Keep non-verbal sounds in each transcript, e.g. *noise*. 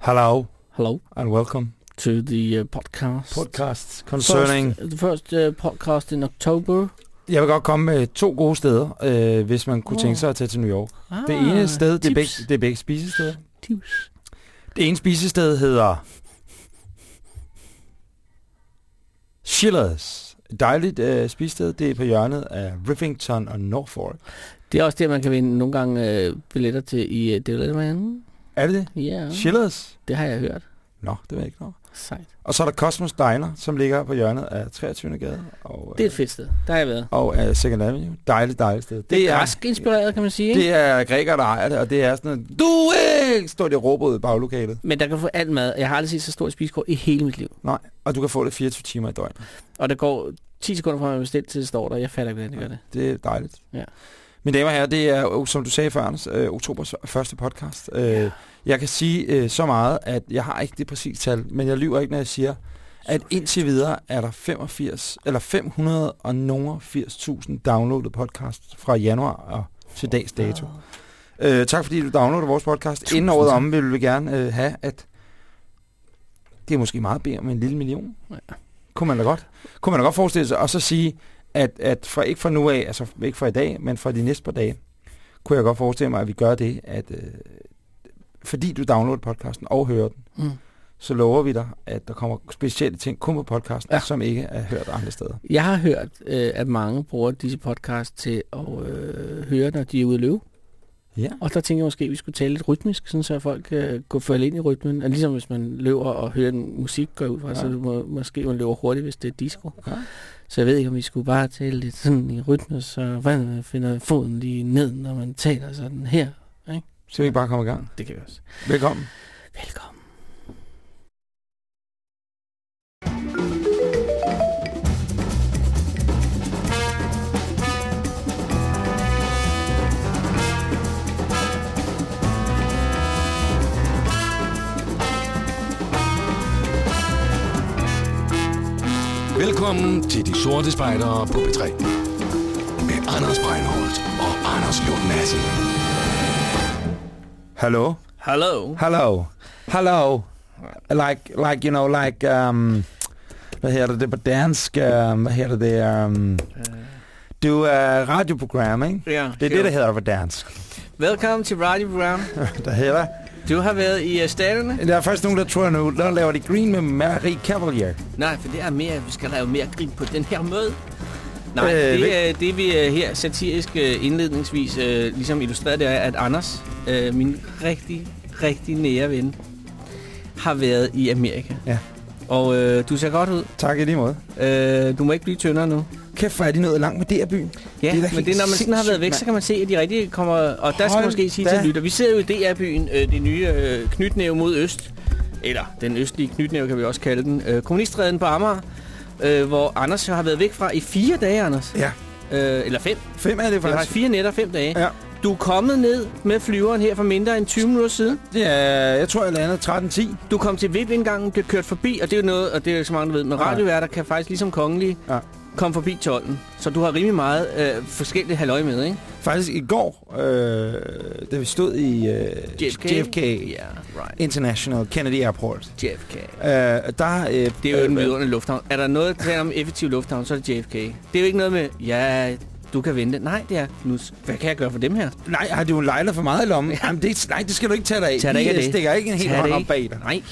Hello Hello and welcome to the uh, podcast. podcast concerning... First, the first uh, podcast in October. Jeg vil godt komme med to gode steder, øh, hvis man kunne Åh. tænke sig at tage til New York. Ah, Det ene sted, det er, begge, det er begge spisesteder. Tips. Det ene spisested hedder Schillers. Et dejligt øh, spisested. Det er på hjørnet af Rivington og Norfolk. Det er også det, man kan vinde nogle gange øh, billetter til i uh, Devilman. Er det det? Ja, Schillers? det har jeg hørt. Nå, det jeg ikke noget. Sejt. Og så er der Cosmos Diner, som ligger på hjørnet af 23. gade og, Det er øh, et fedt sted. Der har jeg været. og af Second Avenue. Dejligt, dejligt sted. Det er græsk inspireret, kan man sige. Ikke? Det er grækere, der ejer det, og det er sådan noget, du ikke, står de og råber ud i baglokalet. Men der kan du få alt mad. Jeg har aldrig set så stort spisekort i hele mit liv. Nej, og du kan få det 24 timer i døgnet. Og der går 10 sekunder fra, at man bestilt til det står der. Jeg fatter ikke, hvordan det gør det. Det er dejligt. Ja. Mine damer og herrer, det er, jo, som du sagde før, Anders, øh, oktobers første podcast. Øh, jeg kan sige øh, så meget, at jeg har ikke det præcise tal, men jeg lyver ikke, når jeg siger, at indtil videre er der 85, eller 580.000 downloadet podcast fra januar og til dags dato. Øh, tak fordi du downloader vores podcast. Tusind Inden året om vil vi gerne øh, have, at det er måske meget bedre med en lille million. Ja. Kunne man da godt. Kunne man da godt forestille sig, og så sige, at, at fra, ikke fra nu af, altså ikke fra i dag, men fra de næste par dage, kunne jeg godt forestille mig, at vi gør det, at øh, fordi du downloader podcasten og hører den, Mm. så lover vi dig, at der kommer specielle ting kun på podcasten, ja. Som ikke er hørt andre steder. Jeg har hørt, øh, at mange bruger disse podcast til at øh, høre, når de er ude at løbe. Ja. Og der tænker jeg måske, at vi skulle tale lidt rytmisk, sådan så folk øh, går falde ind i rytmen. Og ligesom hvis man løber og hører den musik gå ud fra, ja. så må, måske man løber hurtigt, hvis det er disco. Ja. Så jeg ved ikke, om vi skulle bare tale lidt sådan i rytme, så man finder foden lige ned, når man taler sådan her. Så vi ikke bare komme i gang. Det kan vi også. Velkommen. Velkommen. Velkommen til De Sorte Spejdere på P3. Med Anders Breinholt og Anders Lund Madsen. Hallo? Hello. Hello. Hello. Like, like, you know, like, um, hvad hedder det, det på dansk, um, hvad hedder det, um, du er radioprogram, ikke? Ja, Det er det, der hedder på dansk. Velkommen til Radio Brown. *laughs* Der hedder, Du har været i uh, staterne? der er faktisk nogen, der tror nu, der laver de green med Marie Cavalier. Nej, for det er mere, vi skal lave mere grin på den her måde. Nej, Øh, øh, det, er, det vi øh, her satirisk øh, indledningsvis øh, ligesom illustrerer, det er, at Anders, øh, min rigtig, rigtig nære ven, har været i Amerika. Ja. Og øh, du ser godt ud. Tak i lige måde. Øh, du må ikke blive tyndere nu. Kæft, hvor er de nået langt med det byen. Ja, Det er men det når man sådan har været væk, så kan man se, at de rigtig kommer... Og der skal Hold måske sige da. til lytter. Vi sidder jo i DR-byen, øh, det nye øh, knytnæve mod øst. Eller den østlige knytnæve, kan vi også kalde den. Øh, kommunistræden på Amager, øh, hvor Anders har været væk fra i fire dage, Anders. Ja. Øh, eller fem. Fem er det Det var faktisk. fire nætter, fem dage. Ja. Du er kommet ned med flyveren her for mindre end 20 minutter siden. Er, jeg tror, jeg landede 13.10. Du kom til VIP-indgangen, blev kørt forbi, og det er jo noget, og det er jo ikke så mange, der ved, men radioværter kan faktisk ligesom kongelige Ja. Komme forbi tolden. Så du har rimelig meget øh, forskellige halløj med, ikke? Faktisk i går, øh, da vi stod i øh, JFK. JFK Ja, right. International Kennedy Airport, JFK. øh, der... Øh, Det er jo en øh, vidunderlig lufthavn. Er der noget tale om effektiv lufthavn, så er det JFK. Det er jo ikke noget med, ja, du kan vente. Nej, det er, nu, hvad kan jeg gøre for dem her? Nej, har du en lejler for meget i lommen? Jamen, det, nej, det skal du ikke tage dig af. Tag dig ikke af øh, det. stikker ikke en helt hånd op bag dig. Nej.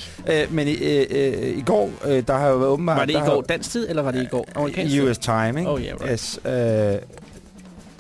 Øh, men øh, øh, i går, øh, der har jo været åbenbart... Var det i går har- dansk tid, eller var det i går amerikansk? US time, ikke? Oh, yeah, right. Yes, øh,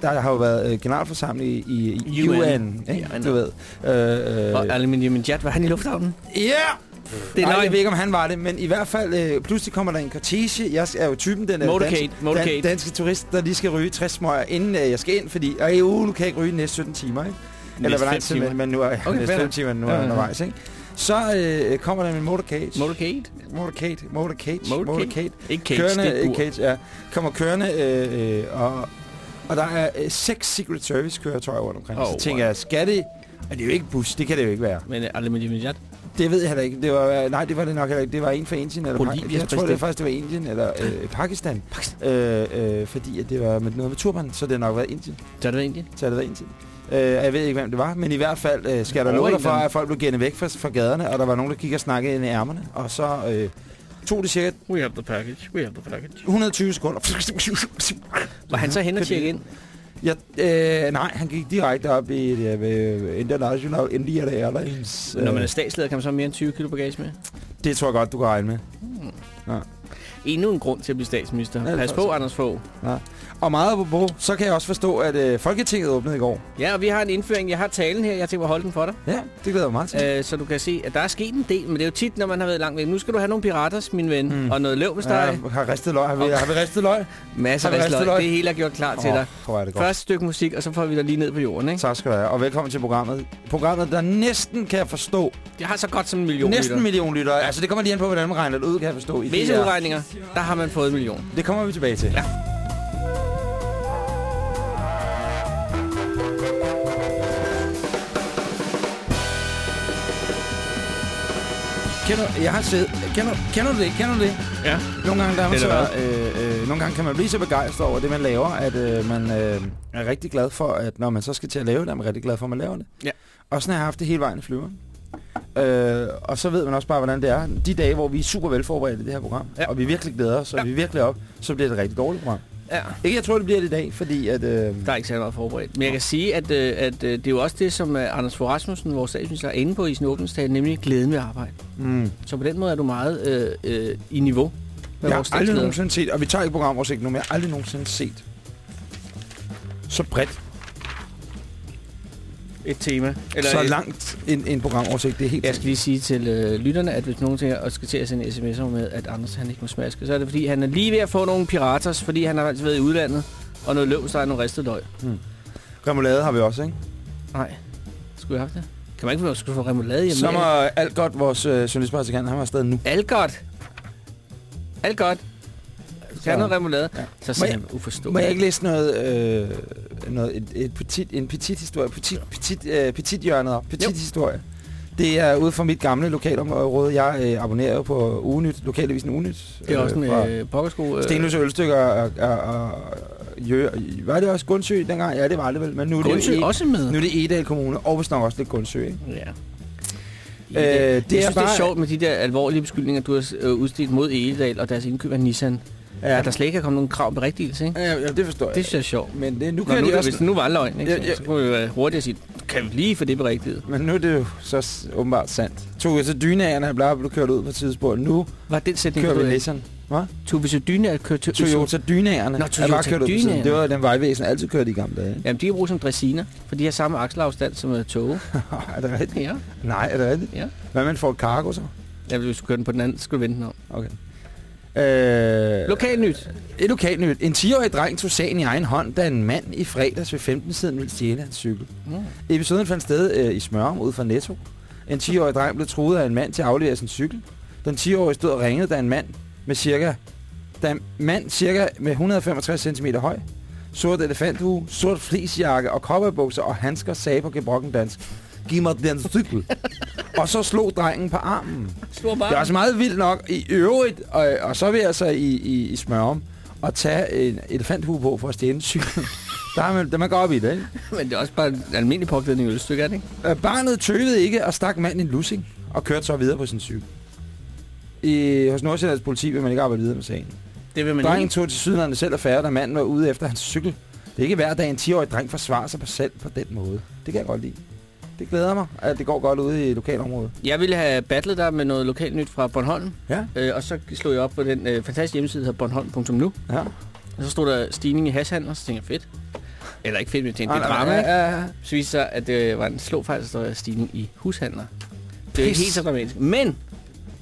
der har jo været øh, generalforsamling i, i, UN. UN, Ja, ikke? I du ved. Øh, øh, Og Aluminium Jet, var han i lufthavnen? Ja! Det Det er Nej, jeg ved ikke, om han var det, men i hvert fald, øh, pludselig kommer der en kortege. Jeg er jo typen, den Motorcade, danske, motorcade. Dan, danske turist, der lige skal ryge 60 smøger, inden øh, jeg skal ind, fordi øh, uh, nu kan ikke ryge næste 17 timer, ikke? Eller hvor lang tid, timer. men, men nu er Okay, næste fair 5 nok. timer, nu er ja, ja. undervejs, ikke? Så øh, kommer der med en motorcade. Motorcade? Motorcade, motorcade, Motorcade? motorcade. Ikke cage, Kørende, det er cage, ja. Kommer kørende, øh, øh, og, og der er øh, seks Secret Service køretøjer rundt omkring. Oh, så tænker jeg, skal det... Og det er jo ikke bus, det kan det jo ikke være. Men uh, Aluminium Jet? Det ved jeg heller ikke. Det var, nej, det var det nok heller ikke. Det var en fra Indien. Eller Bolivias jeg tror, det præsident. faktisk det var Indien eller øh, Pakistan. Øh, øh, fordi at det var med noget med turban, så det har nok været Indien. Så det Indien? Så det været Indien. Øh, jeg ved ikke, hvem det var, men i hvert fald øh, skal der love dig for, at folk blev gennet væk fra, fra gaderne, og der var nogen, der kiggede og snakkede ind i ærmerne, og så øh, tog det cirka We have the package, we have the package. 120 sekunder. Var han så hen og tjekke ind? Ja, øh, nej, han gik direkte op i det øh, International Indian Airlines. Når man er Øh, statsleder, kan man så have mere end 20 kilo bagage med? det tror jeg godt, du kan regne med. Endnu en grund til at blive statsminister. Ja, Pas på, Anders Fogh. Og meget på så kan jeg også forstå, at øh, Folketinget åbnede i går. Ja, og vi har en indføring. Jeg har talen her. Jeg mig at holde den for dig. Ja, det glæder jeg mig meget til. Øh, så du kan se, at der er sket en del. Men det er jo tit, når man har været langt væk. Nu skal du have nogle piratas, min ven. Mm. Og noget løv, hvis der Ja, jeg har ristet løg. Har vi, har vi ristet løg? masser af ristet ristet løg? Det hele er gjort klar til Åh, dig. er det godt. Første stykke musik, og så får vi dig lige ned på jorden, ikke? Tak skal du have, og velkommen til programmet. Programmet, der næsten kan jeg forstå, Jeg har så godt som en million næsten en million lytter. Altså, det kommer lige an på, hvordan man regner det ud, kan jeg forstå. I Visse DR. udregninger, der har man fået en million. Det kommer vi tilbage til. Ja. Kender, jeg har set, kender, kender du det? Kender du det? Ja. Nogle gange, der er man så, øh, øh, nogle gange kan man blive så begejstret over det, man laver, at øh, man øh, er rigtig glad for, at når man så skal til at lave det, er man rigtig glad for, at man laver det. Ja. Og sådan har jeg haft det hele vejen i flyveren. Øh, og så ved man også bare, hvordan det er. De dage, hvor vi er super velforberedte i det her program, Ja. og vi virkelig glæder os, og Ja. vi virkelig op, så bliver det et rigtig dårligt program. Ja. Ikke, jeg tror, det bliver det i dag, fordi at... Øh, Der er ikke særlig meget forberedt. Men jeg kan sige, at, øh, at øh, det er jo også det, som øh, Anders Fogh Rasmussen, vores statsminister, er inde på i sin åbningstale, nemlig glæden ved arbejde. mm, Så på den måde er du meget øh, øh, i niveau med jeg vores har aldrig nogensinde set, og vi tager ikke programoversigt nu, men jeg har aldrig nogensinde set så bredt, Et tema. Eller så langt en, en programoversigt. Det er helt Jeg skal lige sige til øh, lytterne, at hvis nogen tænker og skal til at sende sms'er med, at Anders han ikke må smaske, så er det fordi, han er lige ved at få nogle piraters, fordi han har altså været i udlandet, og noget der er noget ristet løg. Remoulade har vi også, ikke? Nej, skulle vi have det? Kan man ikke få, skulle få remoulade hjemme? Så må alt godt vores øh, journalistpraktikant, han var afsted nu. Alt godt. Alt godt. Have noget remoulade? Ja. Så jeg- han uforståeligt. Må jeg ikke læse noget, øh, noget et, et petit, en petit historie, petit, petit, øh, petit hjørnet op, petit Jo. historie. Det er ude fra mit gamle lokalområde. Jeg øh, abonnerer jo på Ugenyt, lokalavisen Ugenyt. Det er også en øh, pokkersko. Øh, Stenløs Ølstykker og, og, og, Jø, var det også Gundsø dengang? Ja, det var det vel. Men nu er det, Gundsø jo, også med. nu er det Edal Kommune, og vist nok også lidt Gundsø. Ikke? Ja. Øh, Øh, det det er jeg synes, det bare- er sjovt med de der alvorlige beskyldninger, du har øh, udstedt mod Eledal og deres indkøb af Nissan. Ja. Der slet ikke er kommet nogen krav om berigtigelse, ikke? Ja, ja, det forstår jeg. Det synes jeg er sjovt. Men det, nu Nå, kan nu, de også... hvis det nu var løgn, ikke? Ja, ja. så kunne vi være hurtigt at sige, kan vi lige få det berigtiget? Men nu er det jo så åbenbart sandt. Tog så dynagerne, han blev kørt ud på et tidspunkt. Nu Var den sætning, kører vi? Nissan. Hvad? Tog vi så dyne at køre til Toyota Dynagerne. Nå, er Toyota kørt på. Dynagerne. Det var den vejvæsen altid kørte i gamle dage. Jamen, de kan bruges som dressiner, for de har samme akselafstand som uh, tog. *laughs* er det rigtigt? ja. Nej, er det rigtigt? Ja. Hvad med en Ford Cargo så? ja. hvis du kører den på den anden, så skal du vente den om. Okay. Øh, Lokal nyt. Et lokalt nyt. En 10-årig dreng tog sagen i egen hånd, da en mand i fredags ved 15-tiden ville stjæle hans cykel. Mm. Episoden fandt sted øh, i Smørum ud fra Netto. En 10-årig dreng blev truet af en mand til at aflevere sin cykel. Den 10-årige stod og ringede, da en mand med cirka, da en mand cirka med 165 cm høj, sort elefanthue, sort flisjakke og kopperbukser og handsker sagde på gebrokken dansk. Giv mig den cykel. og så slog drengen på armen. Det er også meget vildt nok i øvrigt, og, og så vil jeg så i, i, i Smørum og tage en elefanthue på for at stjæle en cykel. *laughs* Der er man, der man går op i det, ikke? *laughs* Men det er også bare en almindelig påklædning i ølstykke, er det ikke? Øh, Barnet tøvede ikke og stak manden en lussing og kørte så videre på sin cykel. I, hos Nordsjællands politi vil man ikke arbejde videre med sagen. Det vil man Drengen ikke. tog til sydlandet selv affære, da manden var ude efter hans cykel. Det er ikke hver dag, en 10-årig dreng forsvarer sig på selv på den måde. Det kan jeg godt lide. Det glæder mig, at det går godt ude i lokalområdet. Jeg ville have battlet dig med noget lokalt nyt fra Bornholm, Ja. øh, og så slog jeg op på den øh, fantastiske hjemmeside, der hedder bornholm.nu. Ja. Og så stod der stigning i hashhandler, så tænkte jeg, fedt. Eller ikke fedt, men jeg tænkte, det er drama, ja, ikke? ja, ja. Så viste sig, at det var en slåfejl, så stod der stigning i hushandler. Det er ikke helt så dramatisk. Men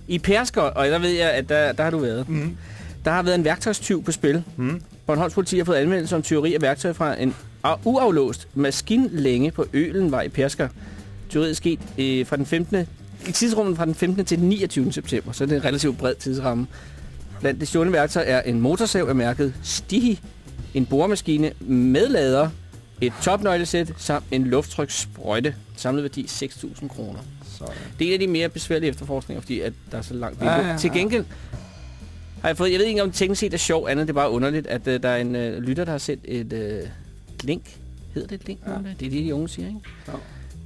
i Persker, og der ved jeg, at der, der har du været, Mm. der har været en værktøjstyv på spil. Mm. Bornholms politi har fået anmeldelse om tyveri af værktøj fra en a- uaflåst maskinlænge på Ølenvej i Persker. Tyveriet er sket øh, fra den 15. i tidsrummet fra den 15. til den 29. september, så det er en relativt bred tidsramme. Blandt det stjålne værktøj er en motorsav af mærket Stihi, en boremaskine med lader, et topnøglesæt samt en lufttryksprøjte. Samlet værdi 6.000 kroner. Det er en af de mere besværlige efterforskninger, fordi at der er så langt Ja, ja, ja, ja. Til gengæld har jeg fået, jeg ved ikke om teknisk set er sjovt, andet det er bare underligt, at uh, der er en uh, lytter, der har sendt et uh, link Hedder det et link? Ja. Det er det, de unge siger, ikke?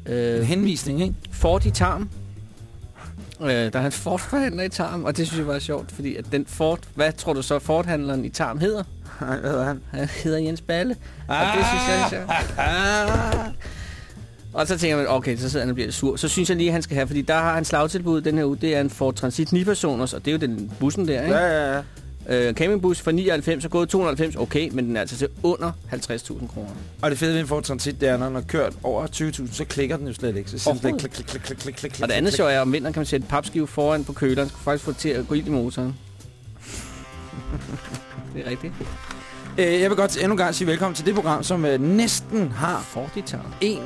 En Øh, henvisning, ikke? Ford i Tarm. Øh, der er en Ford-forhandler i Tarm, og det synes jeg var sjovt, fordi at den Ford... Hvad tror du så, Ford-handleren i Tarm hedder? Nej, hvad hedder han? Han hedder Jens Balle. Og det synes jeg er sjovt. Ah. Og så tænker man, okay, så sidder han og bliver sur. Så synes jeg lige, at han skal have, fordi der har han slagtilbud den her uge. Det er en Ford Transit 9-personers, og det er jo den bussen der, ikke? Ja, ja, ja. Øh, campingbus for 99 og gået 290, okay, men den er altså til under 50.000 kroner. Og det fede ved en Ford Transit, det er, når den har kørt over 20.000, så klikker den jo slet ikke. Så siger den klik, klik, klik, klik, klik, klik. Og det andet sjov er, at om vinteren kan man sætte papskive foran på køleren, så kan faktisk få til at gå ild i motoren. *laughs* det er rigtigt. Øh, jeg vil godt endnu en gang sige velkommen til det program, som øh, næsten har Ford i Tarm. 1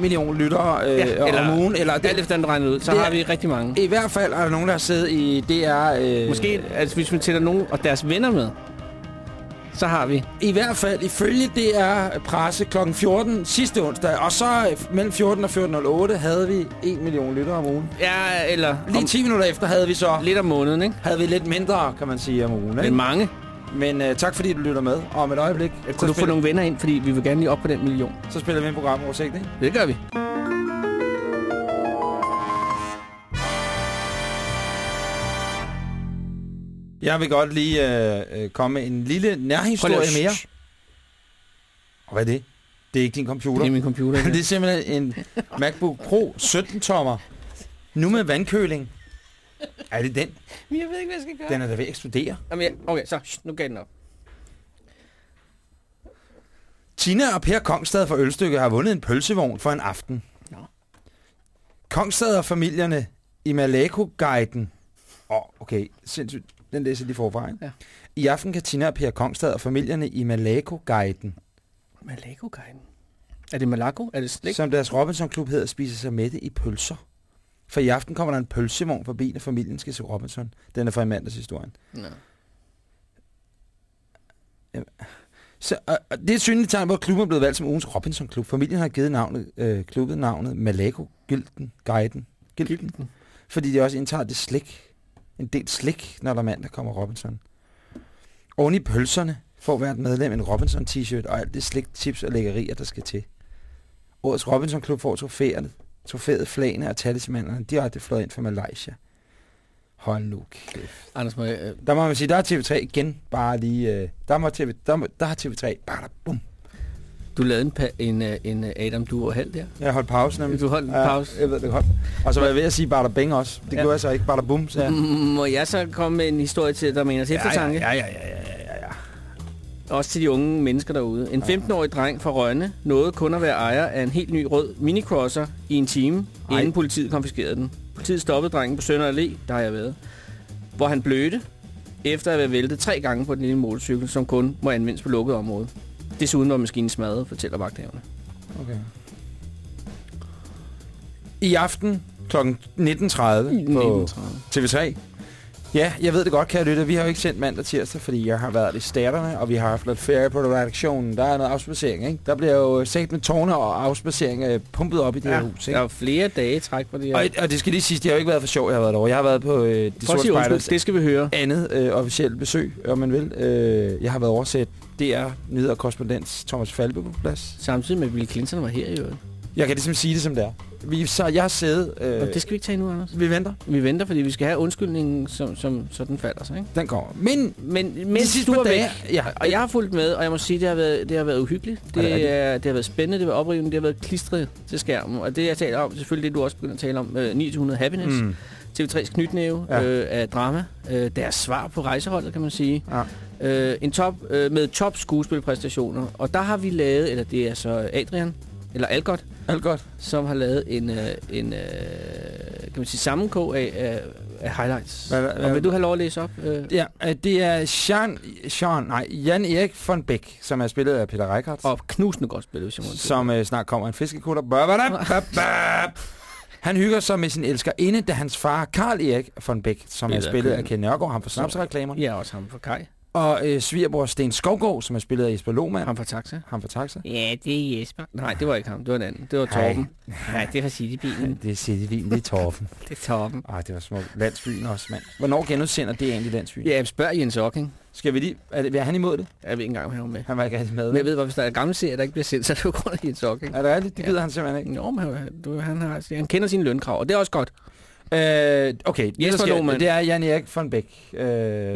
million lyttere øh, Ja, eller- om ugen. Eller Alt det, efter, den regner ud, så Det har vi rigtig mange. I hvert fald er der nogen, der har siddet i DR... Øh, Måske, altså, hvis man tæller nogen og deres venner med, så har vi. I hvert fald ifølge DR Presse kl. 14 sidste onsdag. Og så øh, mellem 14 og 14.08 havde vi 1 million lyttere om ugen. Ja, eller Lige om, 10 minutter efter havde vi så lidt om måneden, ikke? havde vi lidt mindre, kan man sige, om ugen. Men Ikke? mange. Men uh, tak fordi du lytter med. Og om et øjeblik, Kunne du få nogle venner ind, fordi vi vil gerne lige op på den million. så spiller vi en programoversigt, ikke? Det gør vi. Jeg vil godt lige øh, øh, komme med en lille nærhistorie lige mere. Og hvad er det? Det er ikke din computer. Det er min computer. *laughs* det er simpelthen en MacBook Pro 17-tommer. Nu med vandkøling. Er det den? Jeg ved ikke, hvad jeg skal gøre. Den er da ved at eksplodere. Jamen, jeg, okay, så shh, nu gav den op. Tina og Per Kongstad fra Ølstykke har vundet en pølsevogn for en aften. Nå. Kongstad og familierne i Maleko-guiden. Åh, oh, okay, sindssygt. Den læser de forfra, ikke? Ja. I aften kan Tina og Per Kongstad og familierne i Maleko-guiden, Malago-guiden. Er det Malago? Er det slik? som deres Robinson-klub hedder, spise sig mætte i pølser. For i aften kommer der en pølsevogn forbi, når familien skal til Robinson. Den er fra i mandagshistorien. Nå. Så, og, og det er synligt tegn på, at klubben er blevet valgt som ugens Robinson-klub. Familien har givet navnet, øh, klubben navnet Malago Gylden Guiden. Gylden. Gylden. Fordi de også indtager det slik. En del slik, når der er mand, der kommer Robinson. Oven i pølserne får hvert medlem en Robinson-t-shirt og alt det slik, chips og lækkerier, der skal til. Årets Robinson-klub får trofæerne, trofæet flagene og talismanerne direkte fløjet ind fra Malaysia. Hold nu kæft. Anders, må jeg, øh, Der må man sige, der er TV3 igen bare lige... Øh, der, må TV, der, må, der har TV3 bare der, bum. du lavede en, en, øh, en øh, Adam Duo halv der. Jeg holdt pause nemlig. Du holdt en Ja, pause. jeg ved det godt. Og så var jeg ved at sige bare der bing også. Det Ja. ja. gjorde jeg så ikke. Bare der bum, så Mm, Må jeg så komme med en historie til, der mener til eftertanke? Ja, ja, ja, ja, ja, ja, ja. Også til de unge mennesker derude. En 15-årig dreng fra Rønne nåede kun at være ejer af en helt ny rød minicrosser i en time, Ej. inden politiet konfiskerede den. Politiet stoppede drengen på Sønder Allé, der har jeg været, hvor han blødte, efter at være væltet tre gange på den lille motorcykel, som kun må anvendes på lukket område. Desuden var maskinen smadret, fortæller vagthaverne. Okay. I aften kl. 19.30 på TV3. Ja, jeg ved det godt, kære lytter. Vi har jo ikke sendt mandag tirsdag, fordi jeg har været i staterne, og vi har haft lidt ferie på redaktionen. Der er noget afspacering, ikke? Der bliver jo sat med tårne og afspacering øh, pumpet op i det Ja, her hus, der ikke? var flere dage træk på det her. Og, og det skal lige sige, det har jo ikke været for sjov, jeg har været derovre. Jeg har været på øh, de sorte spejders det skal vi høre. andet øh, officielt besøg, om man vil. Øh, jeg har været oversat DR nyheder korrespondent Thomas Falbe på plads. Samtidig med, at Bill Clinton var her i øvrigt. Jeg kan ligesom sige det, som det er. Vi, så jeg har siddet... Øh, Og det skal vi ikke tage nu, Anders. Vi venter. Vi venter, fordi vi skal have undskyldningen, som, som så den falder sig, ikke? Den kommer. Men Men, de men sidste du er væk. Ja, og jeg har fulgt med, og jeg må sige, det har været, det har været uhyggeligt. Er det Det, rigtigt? er, det har været spændende, det har været oprivende, det har været klistret til skærmen. Og det, jeg taler om, selvfølgelig det, du også begynder at tale om, øh, 900 Happiness, mm, TV3's knytnæve Ja. øh, af drama, øh, deres svar på rejseholdet, kan man sige. ja. Øh, en top, øh, med top skuespilpræstationer. Og der har vi lavet, eller det er så Adrian, eller Algot, Alt godt. som har lavet en, øh, en øh, kan man sige, sammenkog af, af, af highlights. Hvad- hvad- og vil du have lov at læse op? Øh, Ja, øh, det er Jean, Jean, nej, Jan Erik von Beck, som er spillet af Peter Reichardt, og knusende godt spillet, hvis jeg må som øh, snart kommer en fiskekutter. Han hygger sig med sin elskerinde, da hans far, Karl Erik von Beck, som er Spillet af Ken- Ken Nørgaard, ham for snapsreklamerne, Ja, også ham for Kai. Og øh, svigerbror Sten Skovgaard, som er spillet af Jesper Lohmann. Ham fra Taxa. Ham fra Taxa. Ja, det er Jesper. Nej, det var ikke ham. Det var en anden. Det var Hej. Torben. Nej, det var Citybilen. *laughs* Det er Cityvin, det er Torfen. *laughs* Det er Torben. Ej, det var smukt. Landsbyen også, mand. Hvornår genudsender det egentlig Landsbyen? Ja, spørg Jens Ocking. Skal vi lige... Er, det, er han imod det? Jeg ved ikke engang, om han var med. Han var ikke rigtig med. Men jeg ved, hvor hvis der er gamle serier, der ikke bliver sendt, så er det jo grund af Jens Ocking. Er det rigtigt? Det Ja. gider han simpelthen ikke. Jo, men han, du, han, har, han kender sine lønkrav, og det er også godt. Øh, okay, Jesper Lohmann. det er Jan Erik von Bæk. Øh,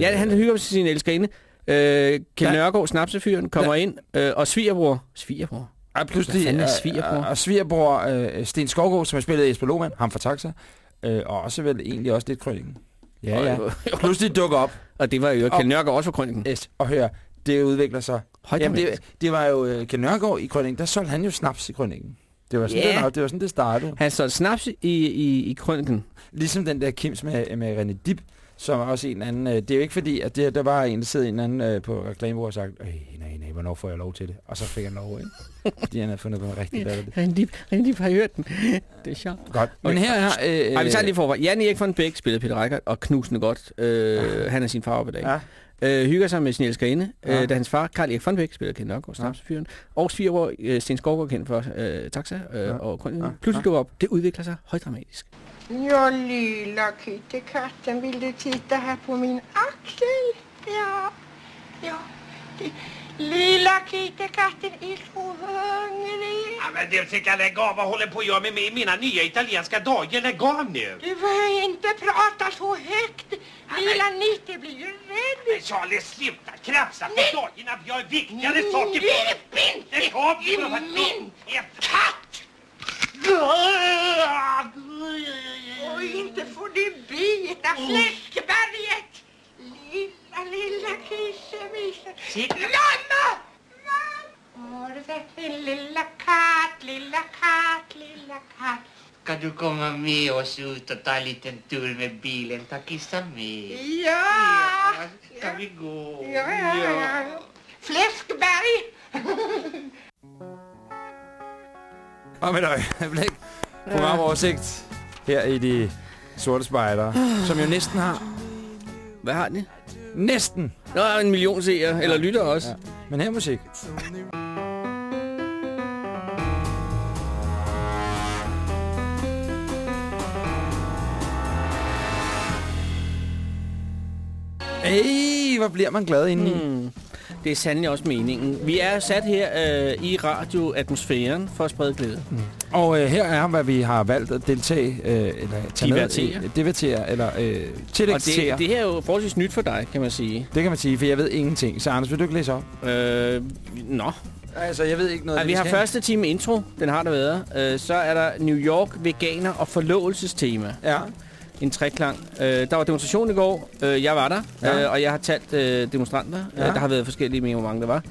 Ja, han hygger med sin elskerinde. Øh, Kjeld Ja. Nørgaard, snapsefyren, kommer ind, øh, og svigerbror. Svigerbror? Og pludselig... Hvad er øh, svigerbror? Og, og svigerbror øh, Sten Skovgaard, som har spillet Jesper Lohmann, ham fra Taxa. Øh, og også vel egentlig også lidt krønningen. Ja, ja. Og, Pludselig dukker op. og det var jo Kjeld Nørgaard også for krønningen. Yes, og hør, det udvikler sig. Højt Jamen, det, det var jo uh, Ken Nørgaard i krønningen. Der solgte han jo snaps i krønningen. Det var sådan, Ja. yeah. det, det, var sådan det startede. Han så snaps i, i, i krønningen. Ligesom den der Kims med, med René Dib, som er også en anden... øh, Det er jo ikke fordi, at det, der var en, der sidder en anden øh, på reklamebordet og sagt, øh, nej, nej, hvornår får jeg lov til det? Og så fik han lov, ikke? *laughs* Fordi han havde fundet på en rigtig latterligt. Rindip, Rindip har hørt den. Det er sjovt. Godt. Men her er... Øh, Ej, vi tager lige forfra. Jan Erik von Bæk spiller Peter Reichert og knusende godt. Øh, han er sin far op i dag. Ja. Øh, hygger sig med sin elskerinde, Ja. øh, da hans far, Karl Erik von Bæk, spiller Kent Nørgaard, snapsefyren, og svigerbror øh, Sten Skovgaard, kendt for øh, Taxa øh, Ja. og Grønningen, Ja. pludselig dukker op. Det udvikler sig højdramatisk. Ja, lilla kittekatten, vill du titta här på min axel? Ja, ja. Det, lilla kittekatten är så hungrig. Ja, men du tycker lägg av. Vad håller på att göra med mig- mina nya italienska dagar? Lägg av nu! Du får inte prata så högt. Lilla Nitte blir ju rädd. Men Charlie, sluta krafsa på dagarna. Vi har viktigare saker Grip inte Lägg av! i för min dumhet. katt! Och inte får du bita fläskberget. Lilla, lilla kissemisen. Sitt- Mamma! Sett din lilla katt, lilla katt, lilla katt? Ska du komma med oss ut och ta en liten tur med bilen? Ta kissa med. Ja! Ska vi gå? Ja, ja, ja. Fläskberg! Om et øjeblik. Programoversigt her i de sorte spejder, som jo næsten har... Hvad har den? Næsten! Nå, en million seere, eller lytter også. Ja. Men her er musik. Ej, hvor bliver man glad indeni. Mm. Hmm. Det er sandelig også meningen. Vi er sat her øh, i radioatmosfæren for at sprede glæde. Og øh, her er, hvad vi har valgt at deltage, øh, eller tage Divertere. med, øh, divertere, eller øh, Og tillægstere. det, det her er jo forholdsvis nyt for dig, kan man sige. det kan man sige, for jeg ved ingenting. Så Anders, vil du ikke læse op? Øh, nå. Altså, jeg ved ikke noget. Ej, vi har første time intro, den har der været. Øh, så er der New York, veganer og forlovelsestema. Ja. En treklang. Øh, der var demonstration i går. Øh, jeg var der, Ja. øh, og jeg har talt øh, demonstranter. Ja. Ja. Øh, der har været forskellige med, hvor mange der var.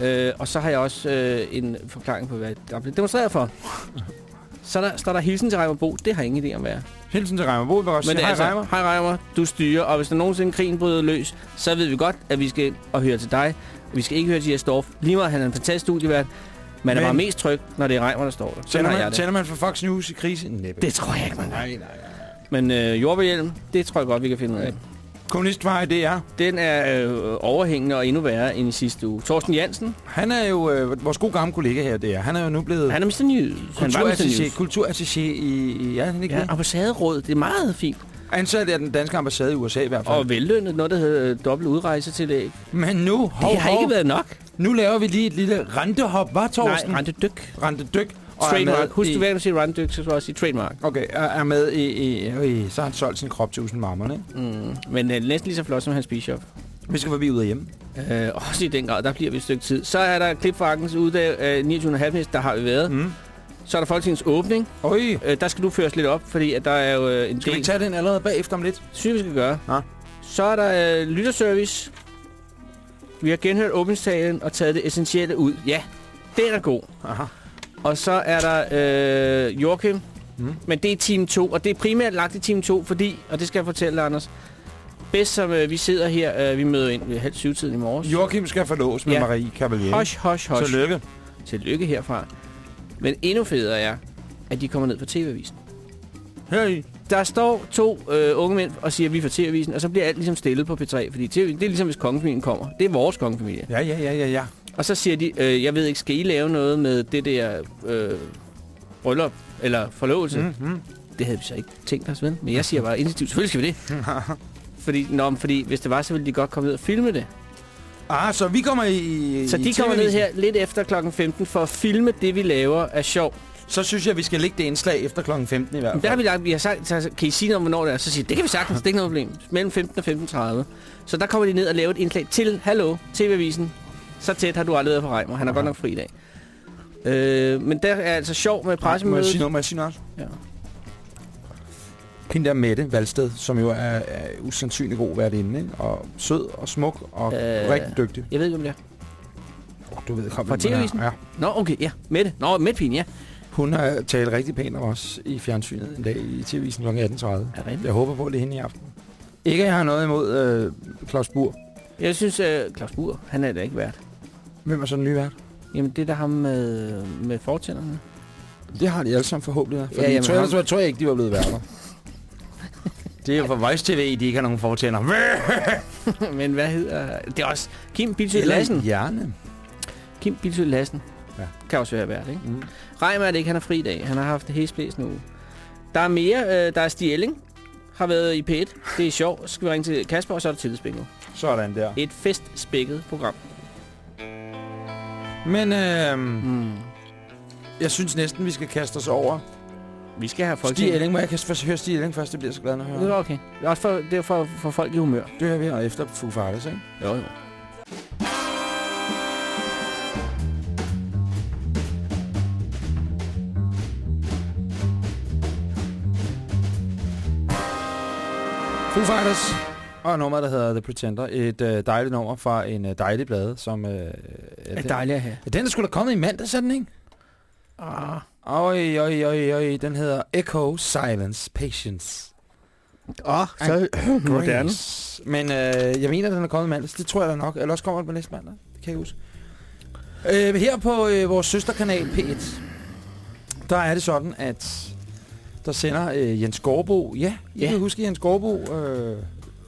Mm. Øh, og så har jeg også øh, en forklaring på, hvad der blev demonstreret for. Så der, står der hilsen til Reimer Bo. Det har ingen idé om, hvad er. Hilsen til Reimer Bo, vil også Men det er hej altså, Reimer. hej Reimer, du styrer, og hvis der nogensinde krigen bryder løs, så ved vi godt, at vi skal og høre til dig. Vi skal ikke høre til Jes Dorf. Lige meget, han er en fantastisk studievært. Man er Men- bare mest tryg, når det er Reimer, der står der. Tænder man, tænder man for Fox News i krise? Næppe. Det tror jeg ikke, man Nej, nej, nej. Men øh, jordbærhjelm, det tror jeg godt, vi kan finde ud af. Kommunistvej, det er. Den er øh, overhængende og endnu værre end i sidste uge. Torsten Jansen, Han er jo øh, vores gode gamle kollega her, det er. Han er jo nu blevet han er Mr. News. Kulturattaché, kulturattaché i, i... Ja, han ikke Ja, ambassaderåd, det er meget fint. Ansat af den danske ambassade i USA i hvert fald. Og vellønnet, noget der hedder øh, dobbelt udrejsetillæg. Men nu, hov, Det har hov, ikke været nok. nu laver vi lige et lille rentehop, var Torsten? Nej, rente dyk. Rentedyk. Trademark. Husk, i- du hver siger rente dyk, så skal også sige trademark. Okay, er, er med i, i, i, så har han solgt sin krop til usen marmerne. ikke? Mm. Men øh, næsten lige så flot som hans bishop. Vi skal forbi ud af hjemme. Øh, også i den grad, der bliver vi et stykke tid. Så er der klip fra Arkens uddag øh, 29. halvmæs, der har vi været. Mm. Så er der Folketingets åbning. Øj, Øh, der skal du føres lidt op, fordi at der er jo øh, en skal vi del... ikke tage den allerede bagefter om lidt? Synes vi skal gøre. Ja. Så er der øh, lytterservice. Vi har genhørt åbningstalen og taget det essentielle ud. Ja, den er god. Aha. Og så er der øh, Joachim. Mm. Men det er team 2, og det er primært lagt i team 2, fordi, og det skal jeg fortælle dig, Anders, bedst som øh, vi sidder her, øh, vi møder ind ved halv syv tiden i morges. Joachim skal forlås med Ja. Marie Cavalier. Hosh, hosh, hosh. Tillykke. Tillykke herfra. Men endnu federe er, at de kommer ned på TV-avisen. Her i. der står to øh, unge mænd og siger, at vi får TV-avisen, og så bliver alt ligesom stillet på P3, fordi TV, det er ligesom, hvis kongefamilien kommer. Det er vores kongefamilie. Ja, ja, ja, ja, ja. Og så siger de, øh, jeg ved ikke, skal I lave noget med det der øh, bryllup eller forlovelse? Mm. Mm-hmm. Det havde vi så ikke tænkt os, vel? Men jeg siger bare initiativt, selvfølgelig skal vi det. *laughs* fordi, nå, fordi hvis det var, så ville de godt komme ned og filme det. Ah, så vi kommer i... Så i de kommer ned her lidt efter klokken 15 for at filme det, vi laver af sjov. Så synes jeg, vi skal lægge det indslag efter klokken 15 i hvert Men der har fald. vi lagt, vi har sagt, så kan I sige noget om, hvornår det er? Så siger de, det kan vi sagtens, det er ikke noget problem. Mellem 15 og 15.30. Så der kommer de ned og laver et indslag til, hallo, TV-avisen. Så tæt har du aldrig været på Reimer. Han har godt nok fri i dag. Øh, men der er altså sjov med Må jeg pressemødet. sige noget? Må jeg sige noget? Ja. Hende der Mette Valsted, som jo er, er usandsynlig god værtinde, ikke? Og sød og smuk og Øh, øh, rigtig dygtig. Jeg ved ikke, om det er. Oh, du ved, kom, Fra er. TV-avisen? Ja. Nå, okay, ja. Mette. Nå, Mette ja. Hun har talt rigtig pænt om os i fjernsynet en dag i TV-avisen kl. 18.30. Er rigtigt? Jeg håber på, at det er hende i aften. Ikke, at jeg har noget imod øh, Claus Bur. Jeg synes, uh, Claus Bur, han er da ikke værd. Hvem er så den nye vært? Jamen, det er der ham med, med fortænderne. Det har de alle sammen forhåbentlig. Fordi Ja, ja, jamen, jeg, tror, ham- jeg, tror, jeg tror ikke, de var blevet værter. *laughs* det er jo for Voice TV, de ikke har nogen fortænder. *laughs* Men hvad hedder... Det er også Kim Bilsø Lassen. Hjerne. Kim Bilsø Lassen. Ja. Kan også være værd, ikke? Mm. Reimer er det ikke, han har fri i dag. Han har haft det hæsblæs nu. Der er mere. Øh, der er Stig Elling. Har været i P1. Det er sjovt. Så skal vi ringe til Kasper, og så er der tillidsbingo. Sådan der. Et festspækket program. Men øh, Mm. jeg synes næsten, vi skal kaste os over. Vi skal have folk Stig Elling, må jeg kan høre Stig Elling først? Det bliver så glad, når jeg Det er okay. Det er også for, det er for, for folk i humør. Det hører vi her efter Foo Fighters, ikke? Jo, jo. Foo Fighters og nummeret, der hedder The Pretender. Et øh, dejligt nummer fra en øh, dejlig blade, som... Øh, er dejligt at have. Den er sgu da kommet i mandag, den, ikke? Ah. Øj, øj, øj, øj. Den hedder Echo, Silence, Patience. Åh, så *clears throat* *clears throat* moderne. Men øh, jeg mener, den er kommet i mandag, så det tror jeg da nok. Eller også kommer den på næste mandag. Det kan jeg huske. Øh, her på øh, vores søsterkanal P1, der er det sådan, at der sender øh, Jens Gårdbo. Ja, I Ja. kan huske Jens Gårdbo øh,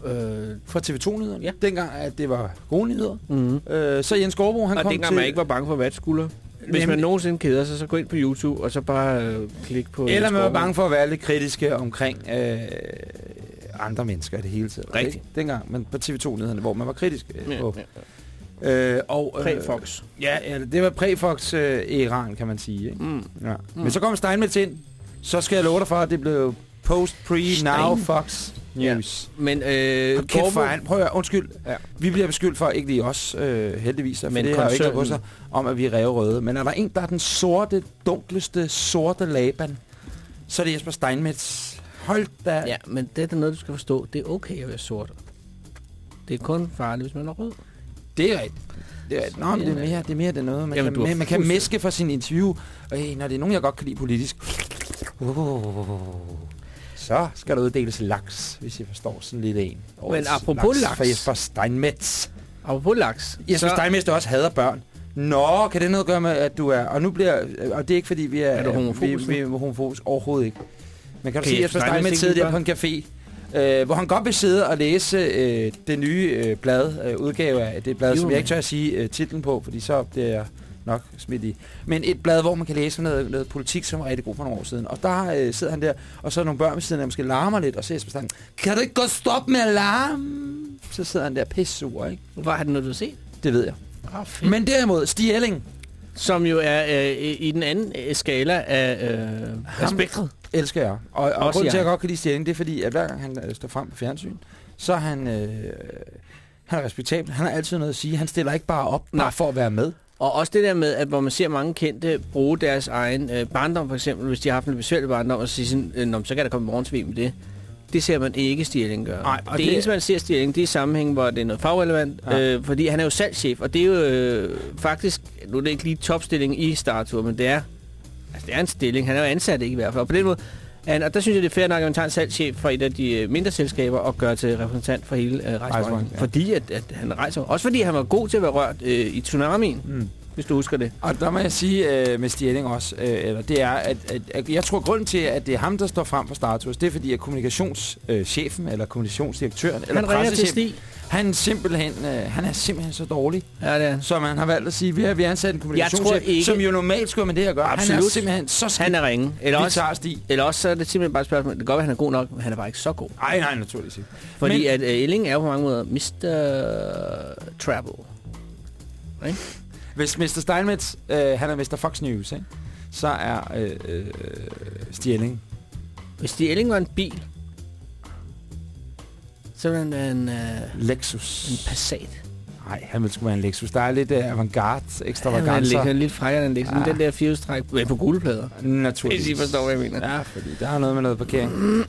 Øh, fra TV2-nyhederne. Ja. Dengang, at det var gode nyheder. mm. Øh, så Jens Gårdbo, han Og kom dengang til... man ikke var bange for vatskulder. Hvis man Nemlig. nogensinde keder sig, så gå ind på YouTube, og så bare øh, klik på... Eller man var bange for at være lidt kritiske omkring øh, andre mennesker i det hele taget. Rigtigt. Ikke? Dengang, men på TV2-nyhederne, hvor man var kritisk øh, Ja, på. ja. Øh, og, øh, Præ-Fox. Ja, ja, det var præ-Fox øh, Iran, kan man sige. Ikke? Mm. Ja. Mm. Men så kom Steinmetz ind. Så skal jeg love dig for, at det blev post, pre, now. Fox News. Men øh, Og kæft for han. Prøv at høre, undskyld. Ja. Vi bliver beskyldt for, ikke lige os øh, heldigvis, Men det har jo ikke på sig, om at vi er rævrøde. Men er der en, der er den sorte, dunkleste, sorte laban, så er det Jesper Steinmetz. Hold da. Ja, men det er noget, du skal forstå. Det er okay at være sort. Det er kun farligt, hvis man er rød. Det er rigtigt. Det er. Nå, men det er mere, det er mere det er noget. Man, Jamen, kan, man kan meske for sin interview. Øh, når det er nogen, jeg godt kan lide politisk. Så skal der uddeles laks, hvis I forstår sådan lidt en. Årets apropos laks. For Jesper Steinmetz. Apropos laks. Jesper Steinmetz, der også hader børn. Nå, kan det noget at gøre med, at du er... Og nu bliver... Og det er ikke, fordi vi er... Er du homofobisk Vi, vi er homofobisk overhovedet ikke. Men kan du Kan se, Jesper Jesper Steinmetz Steinmetz sidde ikke der på en café, øh, hvor han godt vil sidde og læse øh, det nye øh, blad, øh, udgave af det blad, Jo, som jeg ikke men- tør at sige øh, titlen på, fordi så bliver jeg nok smidt i. Men et blad, hvor man kan læse noget, noget politik, som var rigtig god for nogle år siden. Og der øh, sidder han der, og så er nogle børn ved siden, der måske larmer lidt, og så er Jesper Steinmetz, kan du ikke godt stoppe med at larme? Så sidder han der pissur, ikke? Har det noget, du har set? Det ved jeg. Oh, fedt. Men derimod, Stig Elling, Som jo er øh, i den anden øh, skala af, øh, af spektret. elsker jeg. Og, og grunden til, at jeg. jeg godt kan lide Stig Elling, det er fordi, at hver gang han øh, står frem på fjernsyn, så er han, øh, han er respektabel. Han har altid noget at sige. Han stiller ikke bare op bare Nej. for at være med. Og også det der med, at hvor man ser mange kendte bruge deres egen øh, barndom, for eksempel, hvis de har haft en besværlig barndom, og sige sådan, øh, "Nå, men så kan der komme morgensvig med det. Det ser man ikke Stirling gøre. Nej, det, og det eneste, man ser Stirling, det er i sammenhæng, hvor det er noget fagrelevant, ja. øh, fordi han er jo salgschef, og det er jo øh, faktisk, nu er det ikke lige topstilling i Startur, men det er, altså det er en stilling, han er jo ansat ikke i hvert fald, og på den måde, han, og der synes jeg, det er fair nok, at man tager en salgschef fra et af de øh, mindre selskaber og gør til repræsentant for hele øh, rejsebranchen. Ja. Fordi at, at han rejser. Også fordi han var god til at være rørt øh, i tsunamien. Mm. hvis du husker det. Og der må jeg sige øh, med Stjerling også, øh, eller det er, at, at, at jeg tror, grunden til, at det er ham, der står frem for Startus, det er fordi, at kommunikationschefen, eller kommunikationsdirektøren, eller Han ringer til Stig. Han, simpelthen, øh, han er simpelthen så dårlig, Ja, det er. så man har valgt at sige, vi har, vi ansat en kommunikationschef, som jo normalt skulle med det at gøre. Han er Absolut. simpelthen så skidt. Han er ringe. Eller Vi også, Stig. eller også så er det simpelthen bare et spørgsmål. Det kan godt være, at han er god nok, men han er bare ikke så god. Nej, nej, naturligvis ikke. Fordi Men- at uh, Elling er jo på mange måder Mr. Travel. Ikke? Hvis Mr. Steinmetz, øh, han er Mr. Fox News, ikke? så er øh, øh, Stjerling. Hvis de Elling var en bil, ville være en, uh, Lexus. en Passat. Nej, han vil sgu være en Lexus. Der er lidt uh, avantgarde, Han er ekstravaganser. lidt, lidt frækkere end Lexus. Ja. Den der firehjulstræk men på guldeplader. Naturligvis. Hvis I forstår, hvad jeg mener. Ja, fordi der er noget med noget parkering. *clears throat*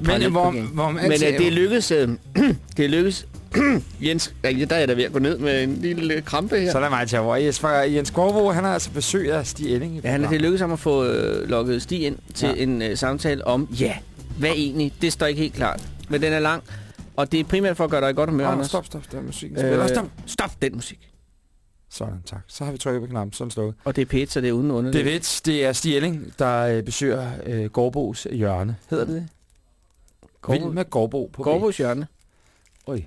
Men hvor, hvor man Men uh, det lykkedes... Uh, *clears throat* det lykkedes... *clears throat* Jens, ja, der er jeg da ved at gå ned med en lille krampe her. Så lad mig tage over. Jesper, Jens Gårdbo, han har altså besøg af Stig Elling. Ja, han er det lykkedes ham at få øh, lukket Stig ind til Ja. en øh, samtale om, ja, hvad egentlig? Det står ikke helt klart. Men den er lang, og det er primært for at gøre dig i godt humør, Åh, Anders. stop, stop, stop. Musikken spiller. Øh, Stop. stop den musik. Sådan, tak. Så har vi trykket på knappen. Sådan slået. Og det er pæt, så det er uden under. Det er vits. Det er Stig Elling, der øh, besøger øh, Gårdbos hjørne. Hedder det det? Vild med Gårdbo på Gårdbos hjørne. Oj.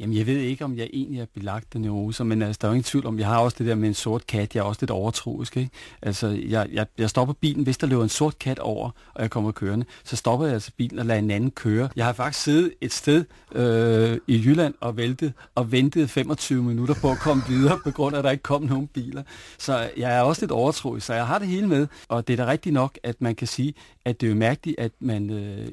Jamen, jeg ved ikke, om jeg egentlig er belagt af neuroser, men altså, der er jo ingen tvivl om, jeg har også det der med en sort kat. Jeg er også lidt overtroisk, ikke? Altså, jeg, jeg, jeg stopper bilen, hvis der løber en sort kat over, og jeg kommer kørende, så stopper jeg altså bilen og lader en anden køre. Jeg har faktisk siddet et sted øh, i Jylland og væltet og ventet 25 minutter på at komme videre, på grund af, at der ikke kom nogen biler. Så jeg er også lidt overtroisk, så jeg har det hele med. Og det er da rigtigt nok, at man kan sige, at det er jo mærkeligt, at man, øh,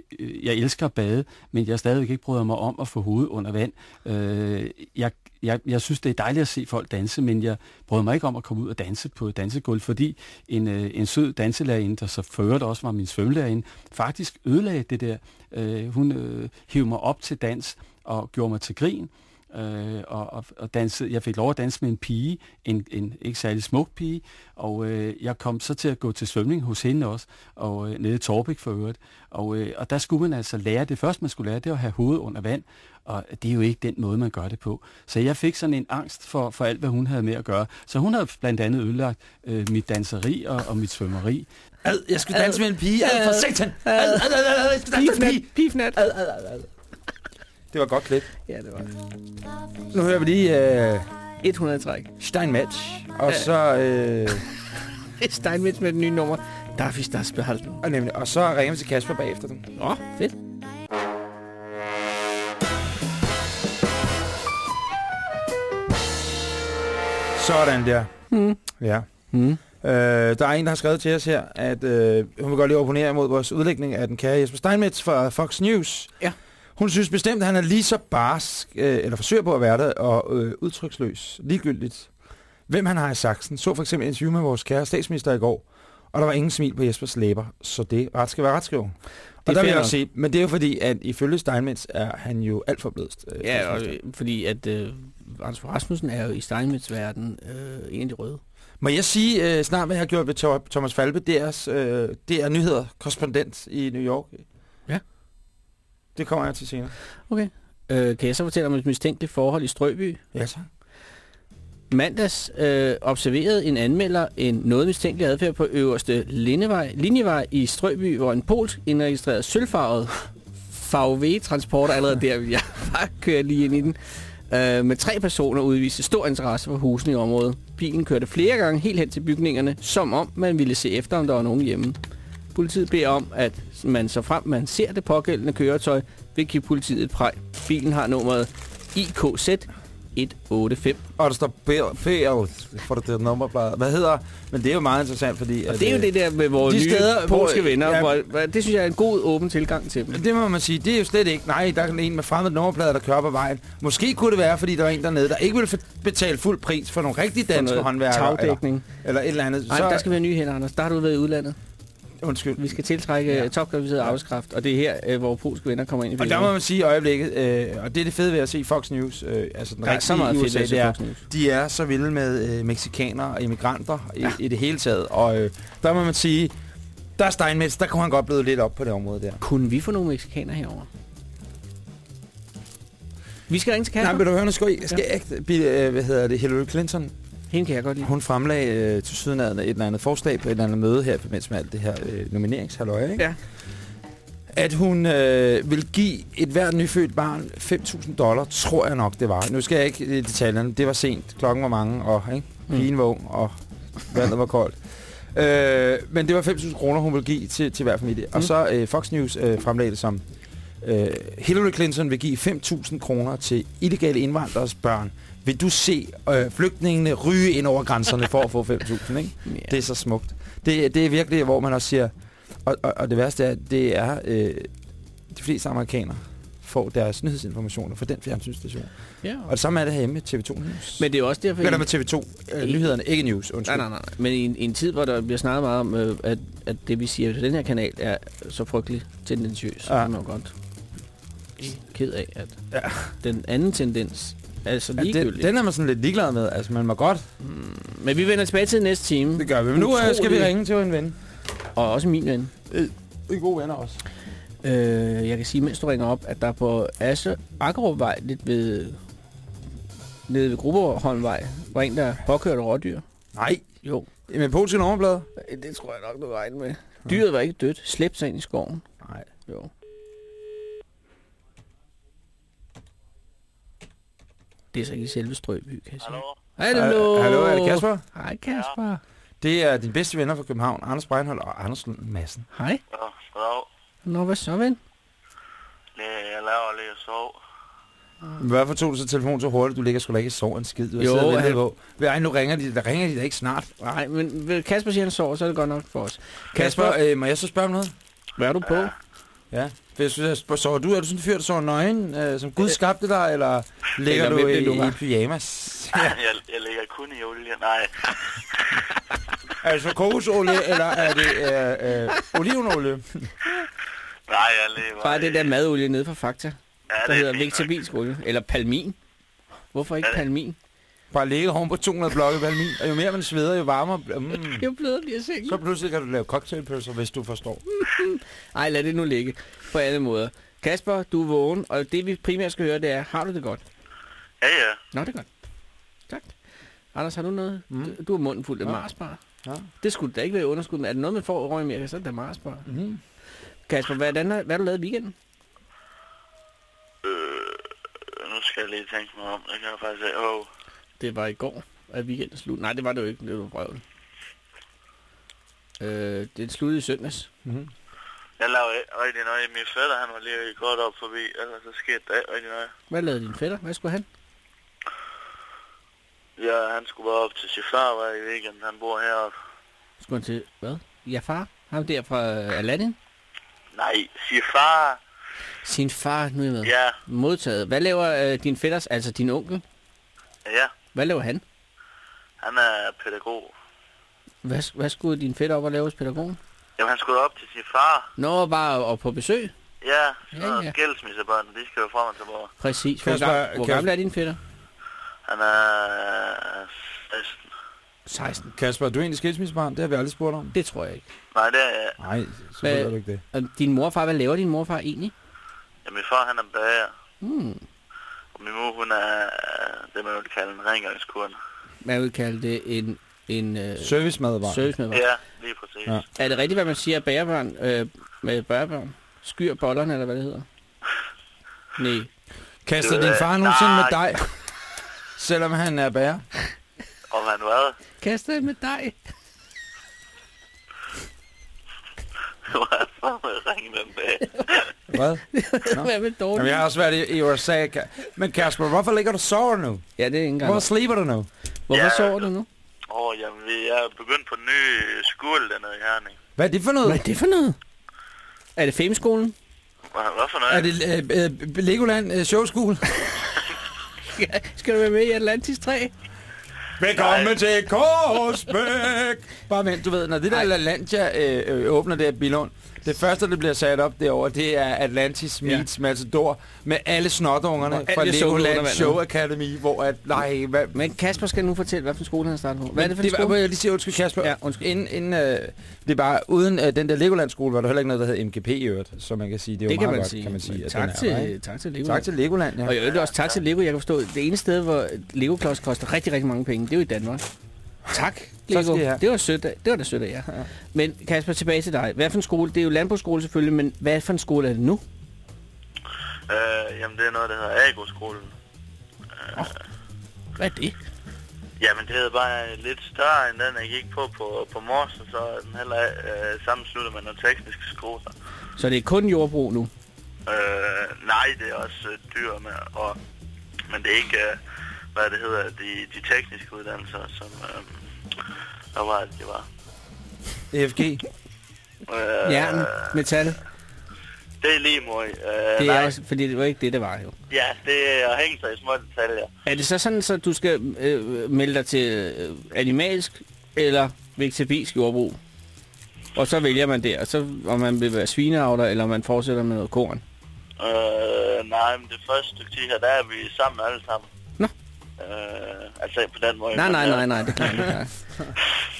jeg elsker at bade, men jeg stadigvæk ikke bryder mig om at få hovedet under vand. Øh, jeg, jeg, jeg synes, det er dejligt at se folk danse, men jeg bryder mig ikke om at komme ud og danse på et dansegulv, fordi en, øh, en sød danselærerinde, der så før det også var min svømmelærerinde, faktisk ødelagde det der. Øh, hun øh, hævde mig op til dans og gjorde mig til grin. Øh, og, og, og dansede, jeg fik lov at danse med en pige, en, en ikke særlig smuk pige, og øh, jeg kom så til at gå til svømning hos hende også, og øh, nede i Torbæk for øvrigt. Og, øh, og der skulle man altså lære, det første man skulle lære, det var at have hovedet under vand, og det er jo ikke den måde, man gør det på. Så jeg fik sådan en angst for, for alt, hvad hun havde med at gøre. Så hun havde blandt andet ødelagt øh, mit danseri og, og mit svømmeri. Ad, jeg skulle danse med en pige. Ad, for satan. Ad, ad, ad, ad, ad, jeg skulle danse med en pige. Pifnat. Ad, ad, ad, ad. Det var godt klip. Ja, det var Nu hører vi lige uh, 100 træk. Steinmetz. Og Ja. så... Øh, *laughs* Steinmetz med det nye nummer. Darf ich das behalten? og, nemlig, og så ringer vi til Kasper bagefter den. Åh, oh, fedt. Sådan der. Mm. Ja. Mm. Øh, der er en, der har skrevet til os her, at øh, hun vil godt lige opponere imod vores udlægning af den kære Jesper Steinmetz fra Fox News. Ja. Hun synes bestemt, at han er lige så barsk, øh, eller forsøger på at være det, og øh, udtryksløs, ligegyldigt. Hvem han har i saksen. Så for eksempel interview med vores kære statsminister i går, og der var ingen smil på Jespers læber, så det ret skal være retskriven. Og der vil jeg også sige, men det er jo fordi, at ifølge Steinmetz er han jo alt for blødst. Øh, Ja, og, fordi at øh, Anders Rasmussen er jo i Steinmetz verden øh, en af de røde. Må jeg sige øh, snart, hvad jeg har gjort ved Thomas Falbe, DR's, øh, DR Nyheder, korrespondent i New York. Det kommer jeg til senere. Okay. Øh, kan jeg så fortælle om et mistænkeligt forhold i Strøby? Ja, så. Mandags øh, observerede en anmelder en noget mistænkelig adfærd på øverste linjevej, linjevej i Strøby, hvor en polsk indregistreret sølvfarvet VW-transporter allerede der, jeg *laughs* bare køre lige ind i den, øh, med tre personer udviste stor interesse for husene i området. Bilen kørte flere gange helt hen til bygningerne, som om man ville se efter, om der var nogen hjemme. Politiet beder om, at man så frem man ser det pågældende køretøj, vil give politiet et præg. Bilen har nummeret IKZ 185. Og der står Bill for det nummerblad. Hvad hedder? Men det er jo meget interessant, fordi... Og det er jo øh, det der med vores de nye steder, polske venner. ja. Hvor, det synes jeg er en god åben tilgang til dem. Det må man sige, det er jo slet ikke. Nej, der er en med fremmede nummerplader, der kører på vejen. Måske kunne det være, fordi der var en dernede, der ikke for- betale fuld pris for nogle rigtige For danske håndværkere. Eller, Tagdækning. eller et eller andet. Nej, der skal være nye hænder, Anders. Der har du været i udlandet. Undskyld. Vi skal tiltrække Ja. ja. topkvalificeret arbejdskraft, og det er her, øh, hvor polske venner kommer ind i Og der billedet. må man sige i øjeblikket, øh, og det er det fede ved at se Fox News, øh, altså den der er så rigtige meget fedt USA, se det er, de er så vilde med øh, mexikanere og immigranter i, i det hele taget. Og øh, der må man sige, der er Steinmetz, der kunne han godt blive lidt op på det område der. Kunne vi få nogle mexikanere herover? Vi skal ringe til Kasper. Nej, vil du høre noget skøj? Skal ja. ikke, øh, hvad hedder det, Hillary Clinton? Hende kan jeg godt lide. Hun fremlagde øh, til sydenadende et eller andet forslag på et eller andet møde her forbindelse med alt det her øh, nomineringshalløj, ikke? Ja. At hun øh, vil give et hvert nyfødt barn 5.000 dollar, tror jeg nok det var. Nu skal jeg ikke i detaljerne. Det var sent. Klokken var mange, og ikke? Mm. pigen var ung, og vandet var koldt. Øh, men det var 5.000 kroner, hun ville give til, til hver familie. Mm. Og Mm. så øh, Fox News øh, fremlagde det som, øh, Hillary Clinton vil give 5.000 kroner til illegale indvandrers børn. Vil du se øh, flygtningene ryge ind over grænserne for at få 5.000, ikke? *laughs* Ja. Det er så smukt. Det, det er virkelig, hvor man også siger... Og, og, og det værste er, det er... Øh, de fleste amerikanere får deres nyhedsinformationer fra den fjernsynsstation. Ja. Og det samme er det herhjemme med TV2 News. Men det er også derfor... Eller med TV2. Øh, nyhederne, ikke news, undskyld. Nej, nej, nej. Men i en, i en tid, hvor der bliver snakket meget om, øh, at, at det, vi siger til den her kanal, er så frygteligt tendensiøst, Ja. ja. er man jo godt ked af, at Ja. den anden tendens er så Ja, den, den er man sådan lidt ligeglad med. Altså, man må godt. Men vi vender tilbage til næste time. Det gør vi. Men nu øh, skal vi Utrolig- ringe til en ven. Og også min ven. En god venner også. Øh, jeg kan sige, mens du ringer op, at der på Asse Akkerupvej, lidt ved, nede ved Gruppeholmvej, var en, der påkørte rådyr. Nej. Jo. Med polske nummerblad? Det tror jeg nok, du regner med. Dyret var ikke dødt. Slæbt sig ind i skoven. Nej. Jo. Det er så ikke i selve Strøby, kan jeg sige. Hallo? Hallo. Hallo, er det Kasper? Hej, Kasper. Det er din bedste venner fra København, Anders Breinholt og Anders Lund Madsen. Hej. Ja, goddag. Nå, hvad så, ven? Jeg laver lige at sove. Hvorfor tog du så telefonen så hurtigt? Du ligger sgu da ikke og sover en skid. Du Jo, og han- på. Ej, nu ringer de. Der ringer de da ikke snart. Nej, men vil Kasper siger, han sover, så er det godt nok for os. Kasper, øh, må jeg så spørge om noget? hvad er du på? Ja. For jeg synes, spørger, sover du? Er du sådan en fyr, der sover nøgen, øh, som Gud skabte dig, eller ligger du i, det i pyjamas? *laughs* Ja. jeg, jeg ligger kun i olie. Nej, *laughs* altså kokosolie, eller er det øh, øh, olivenolie? *laughs* nej, jeg lever Bare det der madolie nede fra Fakta, ja, der det er hedder vegetabilsk olie. Eller palmin. Hvorfor ikke Ja, det- palmin? Bare ligge oven på 200 blokke valmin, og jo mere man sveder, jo varmere. bliver- Mm. Jeg er blevet lige at se. Så pludselig kan du lave cocktailpølser, hvis du forstår. *laughs* Ej, lad det nu ligge. På alle måder. Kasper, du er vågen, og det vi primært skal høre, det er, har du det godt? Ja, ja. Nå, det er godt. Tak. Anders, har du noget? Mm. Du, du har munden fuld af Ja. Marsbar. Ja. Det skulle da ikke være i underskud, men er det noget, man får over i Amerika, så er det da Marsbar. Mm. Kasper, hvordan, har- hvad har du lavet i weekenden? Øh, nu skal jeg lige tænke mig om. Det kan jeg faktisk ikke. Åh, Det var i går, at weekenden slut. Nej, det var det jo ikke. Det var vrøvl. Øh, det sluttede i søndags. Mm. jeg lavede rigtig noget. Min fætter, han var lige godt op forbi. Ellers så skete der ikke rigtig noget. Hvad lavede din fætter? Hvad skulle han? Ja, han skulle bare op til sin far hver i weekenden. Han bor heroppe. Skulle han til, hvad? Ja, far? Ham der fra øh, Aladdin? Nej, sin far. Sin far, nu er jeg med. Ja, Modtaget. Hvad laver øh, din fætters, altså din onkel? ja. Hvad laver han? Han er pædagog. Hvad, hvad skulle din fætter op og lave hos pædagogen? Jamen, han skulle op til sin far. Nå, bare og på besøg? Ja, Ja, sådan noget ja. skilsmissebørn. De skal jo frem og tilbage. Præcis. Hvor, Kasper, gammel, hvor Kasper- gammel er din fætter? Han er 16. 16. Kasper, er du egentlig skilsmissebarn? Det har vi aldrig spurgt om. Det tror jeg ikke. Nej, det er... Nej, så Hvad- ved du ikke det. Og din morfar, hvad laver din morfar egentlig? Ja, min far, han er bager. Hmm. Min mor, hun er det, man vil kalde en rengøringskurne. Man vil kalde det en, en øh, Servicemadbarn. service med Ja, lige præcis. Ja. Er det rigtigt, hvad man siger, at bagerbørn øh, med børnebørn skyr bollerne, eller hvad det hedder? *laughs* Nej. Kaster din far nogensinde med dig? Selvom han er bærer? Om han hvad? Kaster med dig. *laughs* Jeg fandme ringet den dag. *laughs* Hvad? Hvad med dårligt? Jamen, jeg har også været i, i USA. Men Kasper, hvorfor ligger du og sover nu? Ja, det er ikke engang. Hvor sleeper du nu? Hvorfor Ja. sover du nu? Åh, oh, jamen, vi er begyndt på en ny skole dernede i Herning. Hvad er det for noget? Hvad er det for noget? Er det Fameskolen? Hvad, hvad for noget? Er det øh, øh, Legoland øh, Show School? *laughs* Ja, skal du være med i Atlantis 3? Velkommen til Korsbæk! Bare vent, du ved, når det der. LaLandia øh, øh, åbner der Bilund, det første, der bliver sat op derovre, det er Atlantis meets ja. Matador med alle snotungerne Og fra Legoland. Show Academy, hvor at, nej, hvad, Men Kasper skal nu fortælle, hvad for en skole han starter på. Hvad er det for en det var, skole? jeg lige sige undskyld, Kasper. Ja, undskyld. Inden, inden, øh, det er bare, uden øh, den der Legoland-skole, var der heller ikke noget, der hed MGP i øvrigt, så man kan sige, det er jo Det kan meget man godt, sige. kan man sige. Tak, er til, tak til Lego. tak til Legoland, ja. Og jeg øvrigt også tak til Lego. Jeg kan forstå, det ene sted, hvor Lego-klods koster rigtig, rigtig mange penge, det er jo i Danmark. Tak, Lego. Det var sødt af, det var da sødt af jer. Men Kasper, tilbage til dig. Hvad for en skole? Det er jo landbrugsskole selvfølgelig, men hvad for en skole er det nu? Øh, jamen, det er noget, der hedder Agroskolen. Hvad er det? Jamen, det er bare lidt større end den, jeg gik på på, på mors, og så er den heller øh, sammensluttet med nogle tekniske skoler. Så det er kun jordbrug nu? Øh, nej, det er også øh, dyr med, og, men det er ikke, øh, hvad det hedder, de, de tekniske uddannelser, som, øh, hvad var det, var? EFG. Øh, Jern, metal. Det er lige møg. Øh, Det nej, er også, fordi det var ikke det, det var jo. Ja, det er at hænge sig i små detaljer. Er det så sådan, så du skal øh, melde dig til øh, animalsk eller vegetabilsk jordbrug? Og så vælger man der, og så om man vil være svineavler, eller om man fortsætter med noget korn. Øh, nej, men det første stykke tid her, der er vi sammen alle sammen. Øh, altså på den måde. Nej, nej, øh, nej, nej, det kan man ikke. *laughs*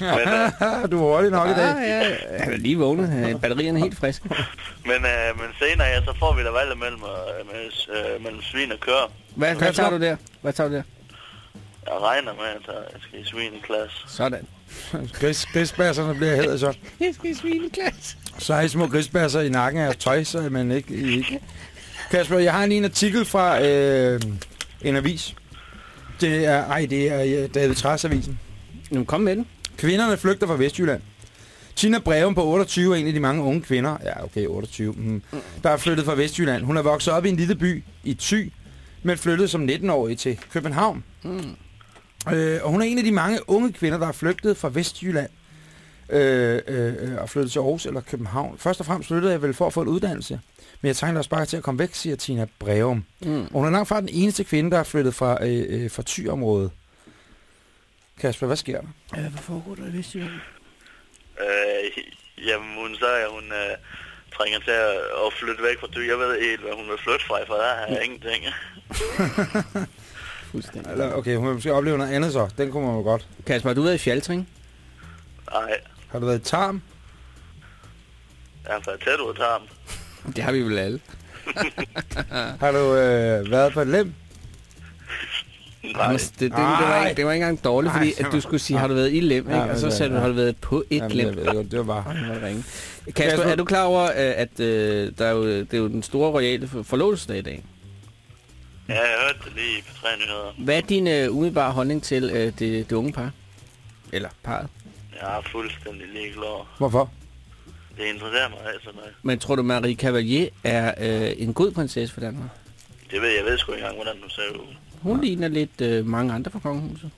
Øh, *laughs* du er hurtig nok i dag. Ja, ja, han er lige vågnet. Øh, Batterierne er helt friske. *laughs* men, øh, men senere, ja, så får vi da valget mellem, øh, med, øh, mellem svin og kør. Hvad, hvad tager du der? Hvad tager du der? Jeg regner med, at jeg skal i svin i klasse. Sådan. Gris, grisbasserne bliver hedder så. Jeg skal i svineklasse. Så har I små grisbasser i nakken af tøj, så er man ikke... I ikke. Kasper, jeg har lige en artikel fra øh, en avis. Det er, ej, det er øh, David Træs avisen. Nu kom med den. Kvinderne flygter fra Vestjylland. Tina Breum på 28 er en af de mange unge kvinder, ja okay, 28, mm, der er flyttet fra Vestjylland. Hun er vokset op i en lille by i Thy, men flyttede som 19-årig til København. Mm. Øh, og hun er en af de mange unge kvinder, der er flygtet fra Vestjylland øh, øh, øh, og flyttet til Aarhus eller København. Først og fremmest flyttede jeg vel for at få en uddannelse. Men jeg trængte også bare til at komme væk, siger Tina Breum. Mm. Og hun er langt fra den eneste kvinde, der er flyttet fra, øh, øh, fra Thy-området. Kasper, hvad sker der? Øh, hvad foregår der i Vestjylland? Øh, jamen, hun så er hun øh, trænger til at, at flytte væk fra Thy. Jeg ved helt, hvad hun vil flytte fra, for der er ingenting. *laughs* Fuldstændig. Eller, okay, hun vil måske opleve noget andet så. Den kunne man jo godt. Kasper, har du været i Fjaltring? Nej, Har du været i Tarm? jeg har været tæt ud af tarmen. *laughs* Det har vi vel alle. *laughs* Har du øh, været på et lem? Nej, Anders, det, det, det, var ikke, det var ikke engang dårligt, fordi at du skulle sige, har du været i lem, ikke? Og så sagde du, har du været på et Jamen, lem. jeg ved det det var bare... Er ringe. Kasper, er du klar over, øh, at øh, der er jo, det er jo den store royale for- forlovelsesdag i dag? ja, jeg hørte det lige på tre nyheder. Hvad er din øh, umiddelbare holdning til øh, det, det unge par? Eller parret? Jeg er fuldstændig ligeglad. Hvorfor? Det interesserer mig altså noget. Men tror du, Marie Cavalier er øh, en god prinsesse for Danmark? Det ved jeg, ved sgu ikke engang, hvordan du ser ud. Hun ligner lidt øh, mange andre fra kongehuset.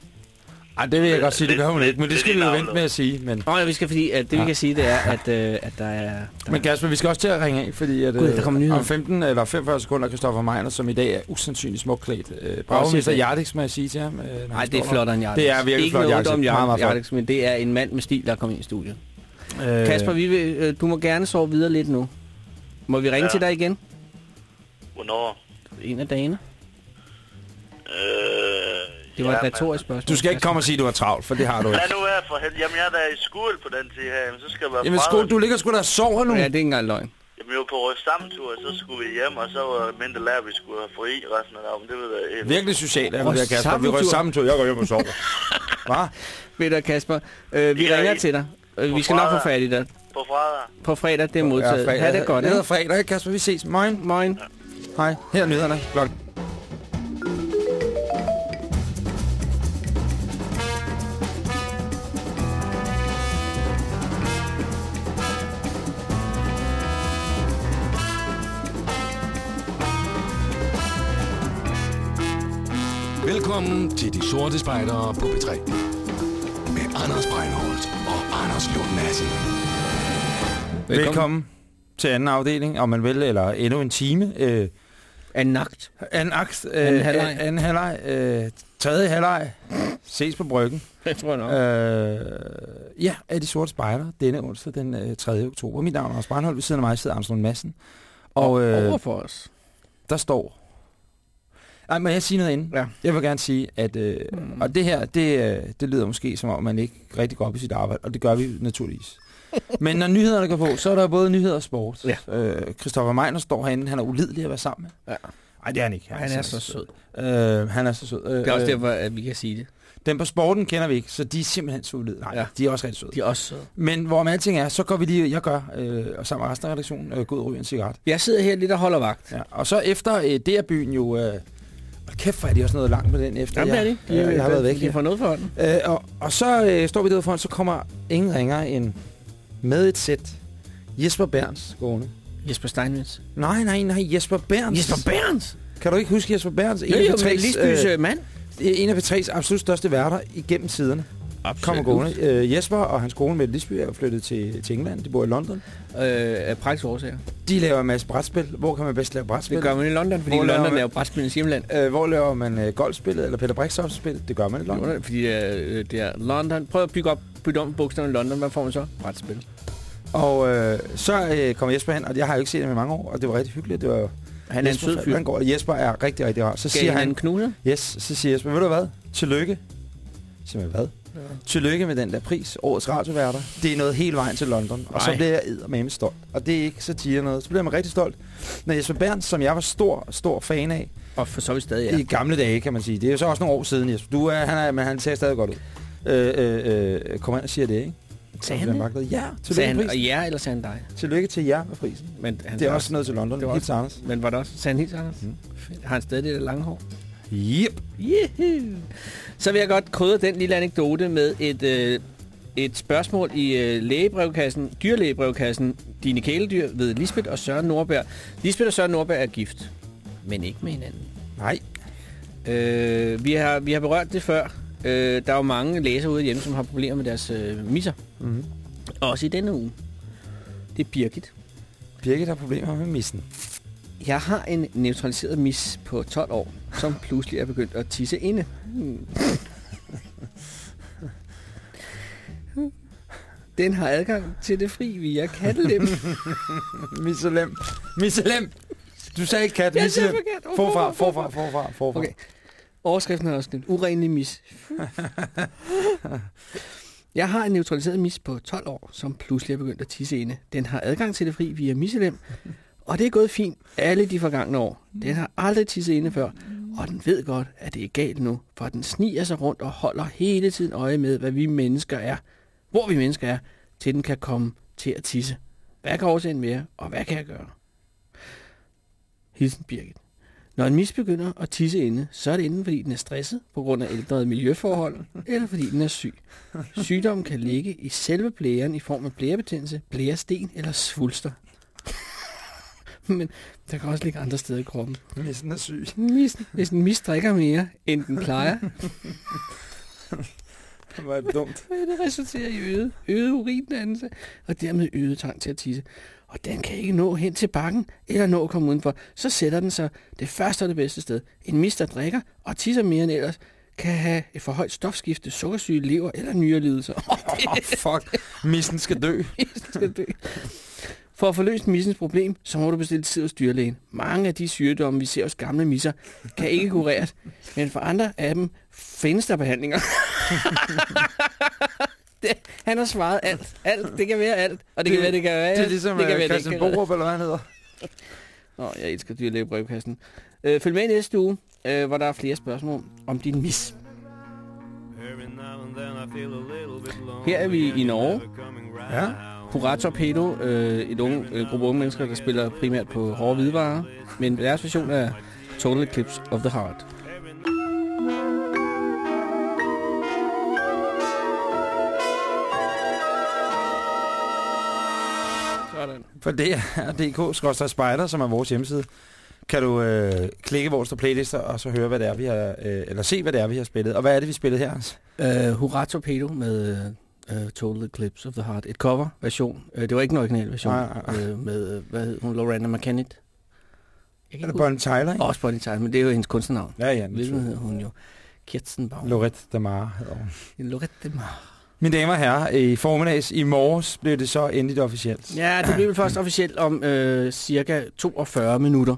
Ej, det vil jeg godt sige, det gør hun Lidt- ikke, men det skal vi jo vente med at sige. Men, Nå ja, vi skal, fordi at det vi kan sige, det er, at, øh, at der er... Der men Kasper, vi skal også til at ringe af, fordi at, Gud, der øh, kommer nyheder. om 15 eller 45 sekunder, Christoffer Meiner, som i dag er usandsynligt smukklædt. Øh, dag. Jardix, må jeg sige til ham. Øh, Nej, det er flottere end Jarlix. Det er virkelig Ikke flot, noget Jarlix. om Meget, meget flot. Jarlix, men det er en mand med stil, der er kommet ind i studiet. Øh, Kasper, vi vil, øh, du må gerne sove videre lidt nu. Må vi ringe Ja. ja. til dig igen? Hvornår? En af dagene. Øh, Det var et jamen, retorisk spørgsmål. Du skal ikke komme og sige, at du er travlt, for det har du ikke. Lad nu være for helvede. Jamen, jeg er da i skole på den tid her. Jamen, så skal jeg være Jamen, skole, du ligger sgu da og sover nu. Ja, det er ikke engang løgn. Jamen, vi var på vores sammentur, så skulle vi hjem, og så var mindre lærer, vi skulle have fri resten af dagen. Det ved jeg helt. Virkelig socialt er det der, Kasper. Vi rører sammentur. sammen tur. Jeg går hjem og sover. *laughs* Hvad? Ved du, Kasper, øh, vi Ja, ringer til dig. Øh, vi skal nok få fat i dig. På fredag. På fredag, det er modtaget. fredag. Ha' det godt, Det hedder fredag, ikke Kasper? Vi ses. Moin. Moin. Hej. Her er nyhederne. Klokken. Velkommen til De Sorte Spejdere på B3. Med Anders Breinholt Anders Lund Madsen. Velkommen. Velkommen til anden afdeling, om man vil, eller endnu en time. Øh, En nagt. anden akt. Øh, Anden halvleg. Anden halvleg. Øh, tredje halvleg. Ses på bryggen. *laughs* Jeg tror nok. Øh, ja, er de sorte spejder denne onsdag den øh, 3. oktober. Mit navn er Anders Brandholt. Ved siden af mig sidder Anders Lund Madsen. Og øh, Over for os. der står... Ej, må jeg sige noget inden? Ja. Jeg vil gerne sige, at... Øh, mm. Og det her, det, øh, det lyder måske som om, man ikke rigtig går op i sit arbejde. Og det gør vi naturligvis. *laughs* Men når nyhederne går på, så er der både nyheder og sport. Ja. Øh, Christoffer Meiner står herinde. Han er ulidelig at være sammen med. Ja. Nej, det er han ikke. Han er så sød. Øh, han er så sød. Øh, Det er også derfor, at vi kan sige det. Dem på sporten kender vi ikke, så de er simpelthen så ulydige. Nej, Ja. de er også rigtig søde. De er også søde. Men hvorom alting er, så går vi lige, jeg gør, øh, og sammen med resten af redaktionen, øh, gå ud og ryge en cigaret. Jeg sidder her lidt og holder vagt. Ja. Og så efter øh, det er byen jo... Øh, hold kæft, hvor er de også noget langt med den efter. Jamen, det er jeg, de. jeg, jeg har været væk. De får noget for hånden. Øh, og, og så øh, står vi derude foran, så kommer ingen ringer end med et sæt Jesper Berns gående. Jesper Steinmetz. Nej, nej, nej, Jesper Berns. Jesper Berns? Kan du ikke huske Jesper Berns? Jo, jo, men P3's, Lisbys øh, øh, mand. en af P3's absolut største værter igennem tiderne. Kommer gående. Øh, Jesper og hans kone med Lisby er flyttet til, til England. De bor i London. Øh, af praktiske årsager. De laver en masse brætspil. Hvor kan man bedst lave brætspil? Det gør man i London, fordi Hvor laver London man- er jo brætspilens hjemland. Øh, hvor laver man øh, golfspillet eller Peter Brix spil? Det gør man i London. London. Fordi øh, det er London. Prøv at bygge op bytte om bogstaverne i London. Hvad får man så? Brætspil. Og øh, så øh, kommer Jesper hen, og jeg har jo ikke set ham i mange år, og det var rigtig hyggeligt. Det var Han er en Jesper, sød fyr. Han går, Jesper er rigtig, rigtig rar. Så Skal siger han han, en knuse? yes, så siger Jesper, ved du hvad? Tillykke. Så siger jeg, Tillykke med den der pris, årets radioværter. Det er noget hele vejen til London. Og så bliver jeg eddermame stolt. Og det er ikke satire noget. Så bliver man rigtig stolt. Når Jesper Berndt, som jeg var stor, stor fan af, Og for så vidt stadig, ja. i gamle dage, kan man sige. Det er jo så også nogle år siden, Jesper. Du er, han er, men han ser stadig godt ud. Øh, øh, øh, kom ind og siger det, ikke? Sagde han det? Ja, Sagde tillykke han med prisen. ja, eller sagde han dig? Tillykke til jer med prisen. Men han Det er også noget til London. Det var Helt Anders. Men var det også? Sagde han helt Anders? Mm. Har han stadig det lange hår? Yep. Yehoo. Så vil jeg godt krydre den lille anekdote med et, øh, et spørgsmål i øh, lægebrevkassen, dyrlægebrevkassen, Dine kæledyr ved Lisbeth og Søren Nordberg. Lisbeth og Søren Nordberg er gift, men ikke med hinanden. Nej. Øh, vi, har, vi har berørt det før. Øh, der er jo mange læsere ude hjemme, som har problemer med deres øh, misser. Mm-hmm. Også i denne uge. Det er Birgit. Birgit har problemer med missen. Jeg har en neutraliseret mis på 12 år, som pludselig er begyndt at tisse inde. Hmm. Den har adgang til det fri via kattelem. *laughs* Misselem. Misselem. Du sagde ikke kat. Jeg sagde forkert. Åh, Forfra, forfra, forfra, forfra, forfra. Okay. Overskriften er også lidt urenlig mis. *laughs* Jeg har en neutraliseret mis på 12 år, som pludselig er begyndt at tisse inde. Den har adgang til det fri via misselem, og det er gået fint alle de forgangne år. Den har aldrig tisset inde før, og den ved godt, at det er galt nu, for den sniger sig rundt og holder hele tiden øje med, hvad vi mennesker er, hvor vi mennesker er, til den kan komme til at tisse. Hvad kan årsagen være, og hvad kan jeg gøre? Hilsen Birgit. Når en mis begynder at tisse inde, så er det enten fordi den er stresset på grund af ældrede miljøforhold, eller fordi den er syg. Sygdommen kan ligge i selve blæren i form af blærebetændelse, blæresten eller svulster. *laughs* Men der kan også ligge andre steder i kroppen. Missen er syg. Mis, hvis en mis drikker mere, end den plejer, *laughs* er det dumt. vil det resultere i øget, øget urindannelse, og dermed øget trang til at tisse. Og den kan ikke nå hen til bakken, eller nå at komme udenfor. Så sætter den sig det første og det bedste sted. En mis, der drikker og tisser mere end ellers, kan have et for højt stofskifte, sukkersyge, lever eller nyrelidelser. Oh, *laughs* fuck. Missen skal dø. skal dø. For at få løst missens problem, så må du bestille tid hos dyrlægen. Mange af de sygdomme, vi ser hos gamle misser, kan ikke kureres, men for andre af dem findes der behandlinger. *laughs* det, han har svaret alt. alt. Det kan være alt. Og det, det kan være, det kan være Det er ligesom det kan øh, være, det Christian ikke kan Borup, eller hvad han hedder. *laughs* Nå, jeg elsker dyrlægebrevkassen. Øh, følg med i næste uge, øh, hvor der er flere spørgsmål om din mis. Her er vi i Norge. Ja. Hurra Torpedo, øh, et unge, øh, gruppe unge mennesker, der spiller primært på hårde hvidevarer, men deres version er Total Eclipse of the Heart. Sådan. For det er dk spider som er vores hjemmeside. Kan du øh, klikke vores playlister, og så høre, hvad det er, vi har, øh, eller se, hvad det er, vi har spillet. Og hvad er det, vi spillede her? Uh, Hurra Torpedo med uh, Total Eclipse of the Heart. Et cover-version. Uh, det var ikke en original version. Nej, nej, nej. Uh, med, uh, hvad hed hun? Lorena McKennitt. Er det Bonnie Tyler, ikke? Også Bonnie Tyler, men det er jo hendes kunstnernavn. Ja, ja. Hvilken hedder hun jo? Kirstenbaum. Lorette Damar hedder hun. Lorette Demar. Mine damer og herrer, i formiddags i morges blev det så endeligt officielt. Ja, det bliver vel først *clears throat* officielt om øh, cirka 42 minutter.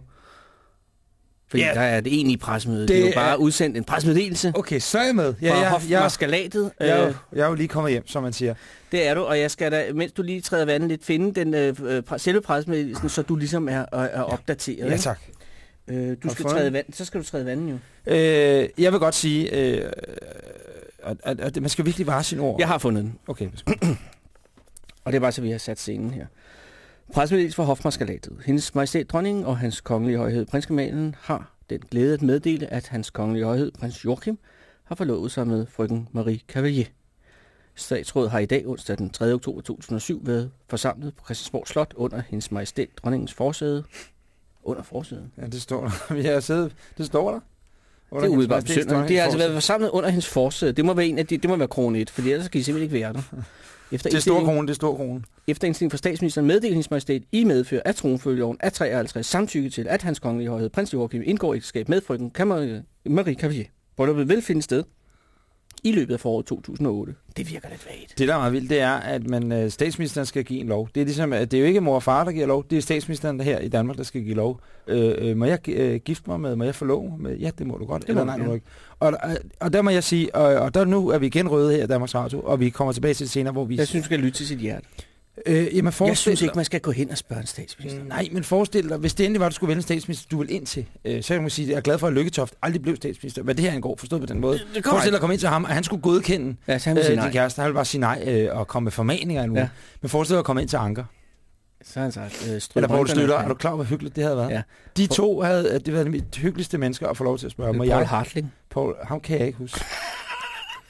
Fordi Ja. der er det egentlige pressemøde. Det, Det er jo bare er- udsendt en pressemeddelelse Okay, så er jeg med. ja, ja, ja, Hofmaskalatet. jeg, er Øh, jeg er jo lige kommet hjem, som man siger. det er du, og jeg skal da, mens du lige træder vandet lidt, finde den øh, øh, selve pressemeddelelsen, så du ligesom er, er, er opdateret. Ja, ikke? tak. Øh, du skal træde vand, så skal du træde vandet jo. Øh, jeg vil godt sige, øh, Og, og, og det- man skal virkelig vare sine ord. Jeg har fundet den, Okay, *clears throat* og det er bare så, vi har sat scenen her. Pressemeddelelse fra Hofmarskalatet. Hendes majestæt dronningen og hans kongelige højhed prinsgemalen har den glæde at meddele, at hans kongelige højhed prins Joachim har forlovet sig med frøken Marie Cavalier. Statsrådet har i dag, onsdag den 3. oktober 2007, været forsamlet på Christiansborg Slot under hendes majestæt dronningens forsæde. Under forsædet? Ja, det står der. *laughs* Vi har siddet, det står der. Det er umiddelbart besynderligt. Det har altså været forsamlet under hendes forsæde. Det må være en af de, det må være krone 1, for ellers kan I simpelthen ikke være der. *laughs* Efter Det er stor krone, det er stor krone. efter indstilling fra statsministeren meddeler hendes majestæt i medfør af tronfølgeloven af 53 samtykke til, at hans kongelige højhed prins Joachim indgår i ægteskab med frøken Marie, Cavalier. Brylluppet vil finde sted i løbet af foråret 2008. Det virker lidt vagt. Det, der er meget vildt, det er, at man, øh, statsministeren skal give en lov. Det er ligesom, at det er jo ikke mor og far, der giver lov. Det er statsministeren der her i Danmark, der skal give lov. Øh, øh, må jeg øh, gifte mig med, må jeg forlove mig med? Ja, det må du godt. Det Eller nej, du, ja. ikke. Og, og, og der må jeg sige, og, og der nu er vi igen røde her i Danmarks Radio, og vi kommer tilbage til det senere, hvor vi... Jeg synes, du skal lytte til sit hjerte. Øh, jamen, Jeg synes ikke, man skal gå hen og spørge en statsminister. Nej, men forestil dig, hvis det endelig var, du skulle vælge en statsminister, du vil ind til, øh, så kan man sige, at jeg er glad for, at Lykketoft aldrig blev statsminister. Hvad det her angår, forstået på den måde. det kommer Forestil dig at komme ind til ham, og han skulle godkende Ja, så han øh, din kæreste. Han ville bare sige nej øh, og komme med formaninger nu. Ja. Men forestil dig at komme ind til Anker. Så han sagt, øh, Eller Poul Støtter. Er du klar hvor hyggeligt det havde været? Ja. De to havde, at det var de hyggeligste mennesker at få lov til at spørge. Må Paul? Hartling. Paul, ham kan jeg ikke huske.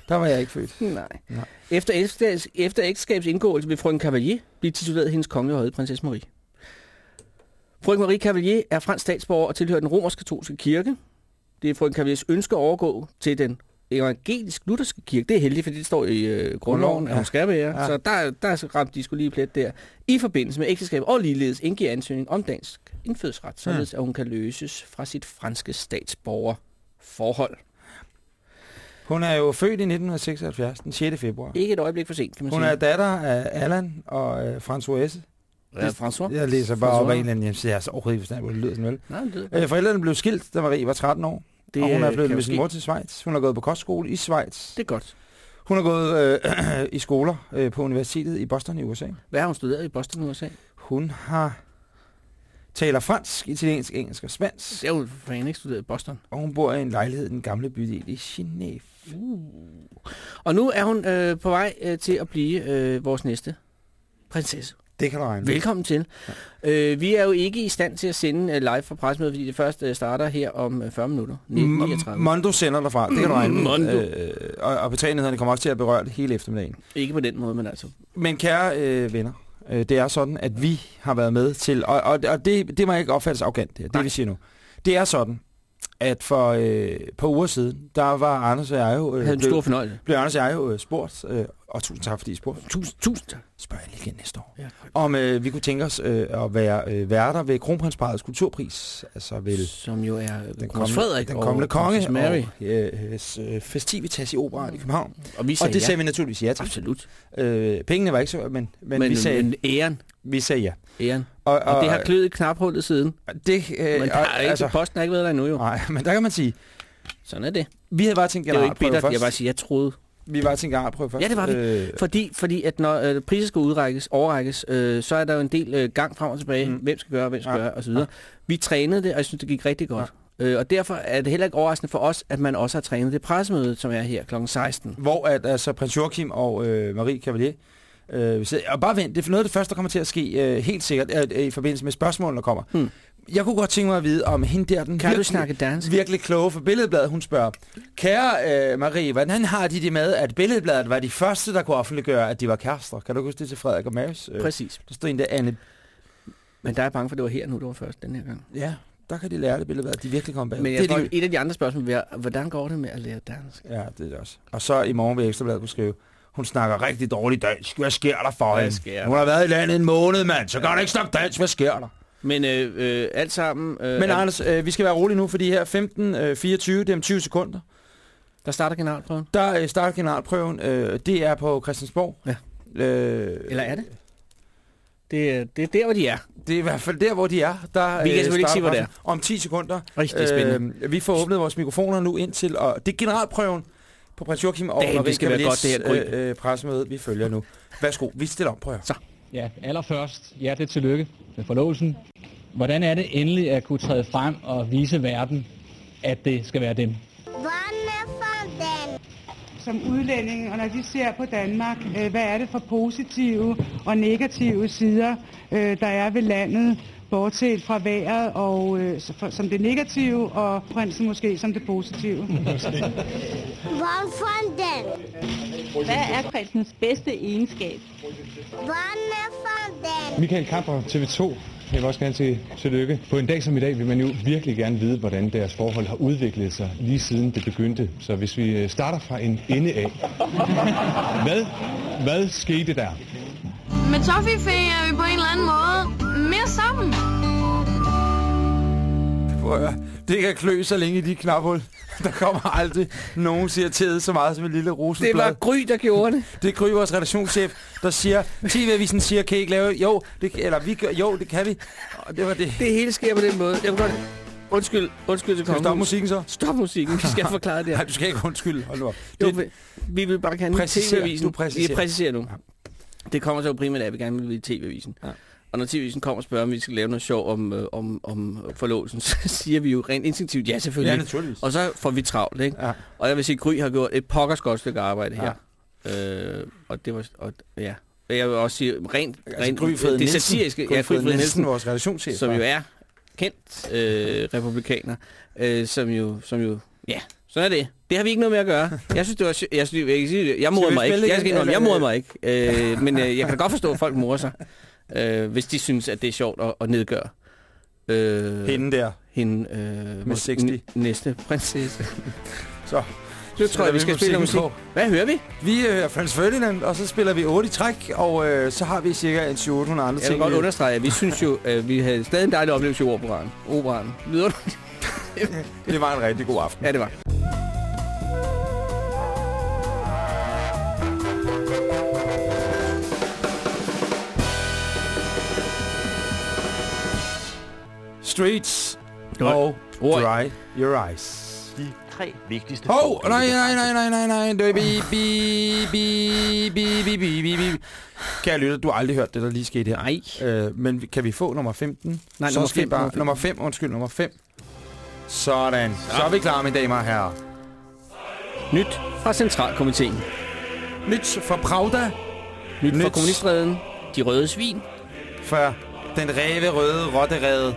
Der var jeg ikke født. Nej. Nej. Efter, ægteskabs, efter ægteskabs indgåelse vil frøken Cavalier blive tituleret hendes kongelige højhed, prinsesse Marie. Frøken Marie Cavalier er fransk statsborger og tilhører den romersk-katolske kirke. Det er frøken Cavaliers ønske at overgå til den evangelisk-lutherske kirke. Det er heldigt, fordi det står i øh, grundloven, at hun ja. skal være. Ja. Så der, der ramte de skulle lige plet der. I forbindelse med ægteskab og ligeledes indgiver ansøgning om dansk indfødsret, således at hun kan løses fra sit franske statsborgerforhold. Hun er jo født i 1976, den 6. februar. Ikke et øjeblik for sent, kan man Hun sige. er datter af Allan og øh, Françoise. Ja, François. Jeg læser bare op François. af en eller anden hjemmeside. Jeg har så overhovedet forstand, hvor det lyder sådan vel. Nej, det, Øh, forældrene blev skilt, da Marie var 13 år. Det, og hun er flyttet med sin mor til Schweiz. Hun har gået på kostskole i Schweiz. Det er godt. Hun har gået øh, *clears throat* i skoler øh, på universitetet i Boston i USA. Hvad har hun studeret i Boston, USA? Hun har taler fransk, italiensk, engelsk og spansk. Det er jo for ikke studeret i Boston. Og hun bor i en lejlighed i den gamle bydel i Genève. Og nu er hun øh, på vej øh, til at blive øh, vores næste prinsesse. Det kan du regne med. Velkommen til. Øh, vi er jo ikke i stand til at sende øh, live fra pressemødet, fordi det først øh, starter her om øh, 40 minutter. 39. M- Mondo sender derfra, det kan du regne med. *clears throat* Mondo. Øh, og, og betræenhederne kommer også til at berøre det hele eftermiddagen. Ikke på den måde, men altså. Men kære øh, venner, øh, det er sådan, at vi har været med til, og, og, og det, det må ikke opfattes arrogant, det, her, det vi siger nu. Det er sådan, at for øh, par uger siden, der var Anders og jeg jo... Jeg havde en blev, stor fornøjelse. blev Anders og jeg jo øh, spurgt, øh, og tusind tak fordi I spurgte. Tusind, tusind tak. Spørg jeg lige igen næste år. Ja. Om øh, vi kunne tænke os øh, at være øh, værter ved Kronprinsparets kulturpris, altså vel Som jo er øh, den kommende, Frederik den og kommende konge prinsesse Mary. og øh, s- øh, festivitas i operaen i København. Og vi Og sagde det ja. sagde vi naturligvis ja til. Absolut. Øh, pengene var ikke så, men, men, Men, men vi, sagde, men æren, vi sagde ja. æren. Og, Og, det har kløet i knaphullet siden. det, øh, Men der og, er ikke, altså, posten har ikke været der endnu jo. Nej, men der kan man sige, Sådan er det. vi havde bare tænkt Det er jo ikke bittert. først. Jeg bare sige, jeg troede. Vi var til en generalprøve først. Ja, det var vi. Øh, Fordi, fordi at når øh, priser skal udrækkes, overrækkes, øh, så er der jo en del øh, gang frem og tilbage. Mm. Hvem skal gøre, hvem skal Ja. gøre, osv. Ja. Vi trænede det, og jeg synes, det gik rigtig godt. Ja. Øh, og derfor er det heller ikke overraskende for os, at man også har trænet det pressemøde, som er her kl. 16. hvor at, altså, prins Joachim og øh, Marie Cavalier øh, sidder- og bare vent, det er noget af det første, der kommer til at ske øh, helt sikkert øh, i forbindelse med spørgsmålene, der kommer. Hmm. Jeg kunne godt tænke mig at vide, om hende der, den Kan du virkelig, snakke dansk? virkelig kloge for Billedbladet, hun spørger, Kære øh, Marie, hvordan har de det med, at Billedbladet var de første, der kunne offentliggøre, at de var kærester? Kan du huske det til Frederik og Marys? Øh, Præcis. der stod en der, Anne. Men der er jeg bange for, at det var her nu, det var først den her gang. Ja, der kan de lære det Billedbladet, de virkelig kommer bag. Men det jeg er tror, de, et af de andre spørgsmål vil være, hvordan går det med at lære dansk? Ja, det er det også. Og så i morgen vil Ekstrabladet kunne skrive, hun snakker rigtig dårligt dansk. Hvad sker der for Hvad hende? Hun har været i landet en måned, mand. Så kan hun ikke snakke dansk. Hvad sker der? Men øh, øh, alt sammen... Øh, Men er- Anders, øh, vi skal være rolige nu, fordi her 15, øh, 24, det er om 20 sekunder. Der starter generalprøven. Der øh, starter generalprøven. Øh, det er på Christiansborg. Ja. Øh, Eller er det? Det, er- det er der, hvor de er. Det er i hvert fald der, hvor de er. Der, Vi kan øh, selvfølgelig ikke sige, hvor det pressen Om 10 sekunder. Rigtig spændende. Øh, vi får åbnet vores mikrofoner nu indtil, og det er generalprøven på prins Joachim og det her gry. øh, øh, pressemøde. Vi følger nu. Værsgo, vi stiller om, prøv at høre. Ja, allerførst hjerteligt tillykke med forlovelsen. Hvordan er det endelig at kunne træde frem og vise verden, at det skal være dem? som udlændinge, og når de ser på Danmark, øh, hvad er det for positive og negative sider, øh, der er ved landet, bortset fra vejret og øh, for- som det negative, og prinsen måske som det positive. *laughs* Vandfanden. Hvad er prinsens bedste egenskab? Vandfanden. Michael Kamper, TV2. Jeg vil også gerne sige tillykke. På en dag som i dag vil man jo virkelig gerne vide, hvordan deres forhold har udviklet sig lige siden det begyndte. Så hvis vi øh, starter fra en ende af. *laughs* Hvad, hvad skete der? Med Toffifee er vi på en eller anden Prøv. Det kan klø så længe i de knaphul. *laughs* Der kommer aldrig nogen siger til så meget som et lille rosenblad. Det var Gry, der gjorde det. *laughs* Det er Gry, vores redaktionschef, der siger, TV-avisen siger, kan I ikke lave, jo, det, eller vi gør, jo, det kan vi. Og det var det. Det hele sker på den måde. Jeg godt... Undskyld, undskyld til kongen. stoppe musikken så? Stop musikken, vi skal *laughs* forklare det her. Nej, du skal ikke undskylde. Hold nu op. Jo, Det- vi- vi vil bare gerne Præciser. TV-avisen. Du præciserer. Vi præciserer nu. Det kommer så jo primært af, at vi gerne vil vide TV-avisen. Ja. Og når TV-avisen kommer og spørger, om vi skal lave noget sjov om, øh, om, om forlovelsen, *laughs* så siger vi jo rent instinktivt, ja selvfølgelig. Ja, naturligvis. Og så får vi travlt, ikke? Ja. Og jeg vil sige, at Gry har gjort et pokkers godt stykke arbejde her. Øh, og det var... Og, ja. Jeg vil også sige, rent... Altså, rent Gry Fred det satiriske... Gry Ja, Fred Nielsen, Nielsen, vores redaktionschef, Som jo er kendt øh, republikaner. Øh, som jo... Som jo ja, sådan er det. Det har vi ikke noget med at gøre. *laughs* Jeg synes, det var... Jeg, synes, jeg, det. jeg morede mig ikke. Jeg, skal jeg eller- morede mig ikke. Øh, men øh, jeg kan da godt forstå, at folk morer sig. *laughs* Øh, hvis de synes, at det er sjovt at, at nedgøre. Øh, Hende der. Hende, øh, vores 60. n- næste prinsesse. *laughs* Så. Så tror jeg, vi skal spille musik. Hvad hører vi? Vi hører Frans Ferdinand, og så spiller vi 8 i træk, og øh, så har vi cirka en 700 andre Jeg vil ting. godt vi- understrege, at vi synes jo, at vi havde stadig en dejlig oplevelse i operaen. operaen. Videre. *laughs* Det var en rigtig god aften. Ja, det var. Streets Oj. og. Dry Your Eyes. De tre vigtigste Hov, fordele nej, nej, nej, nej, nej, nej. Det er bi, bi, bi, bi, bi, bi, bi, bi. Kære lytter, du har aldrig hørt det, der lige skete her. Nej. Øh, men kan vi få nummer 15? Nej, så nummer skal vi fem, Bare, nummer fem. nummer 5, undskyld, nummer 5. Sådan. Så er vi klar, mine damer og herrer. Nyt fra Centralkomiteen. Nyt fra Pravda. Nyt, fra Nyt. Kommunistredden. De røde svin. For den ræve røde rotterede.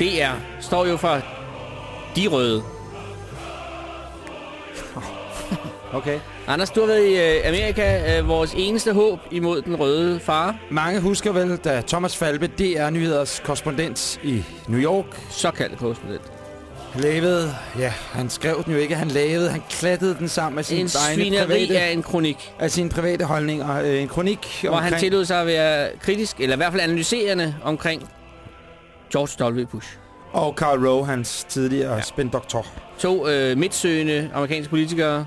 DR står jo for de røde. *laughs* Okay. Anders, du har været i øh, Amerika. Øh, vores eneste håb imod den røde far. Mange husker vel, da Thomas Falbe, DR Nyheders korrespondent i New York, Såkaldt korrespondent. lavede, ja, han skrev den jo ikke, han lavede, han klattede den sammen med sin En egne private, af en kronik. af sine private holdninger. Øh, en kronik Hvor han tillod sig at være kritisk, eller i hvert fald analyserende omkring George W. Bush. Og Karl Rowe, hans tidligere ja. spindoktor. To øh, midtsøgende amerikanske politikere.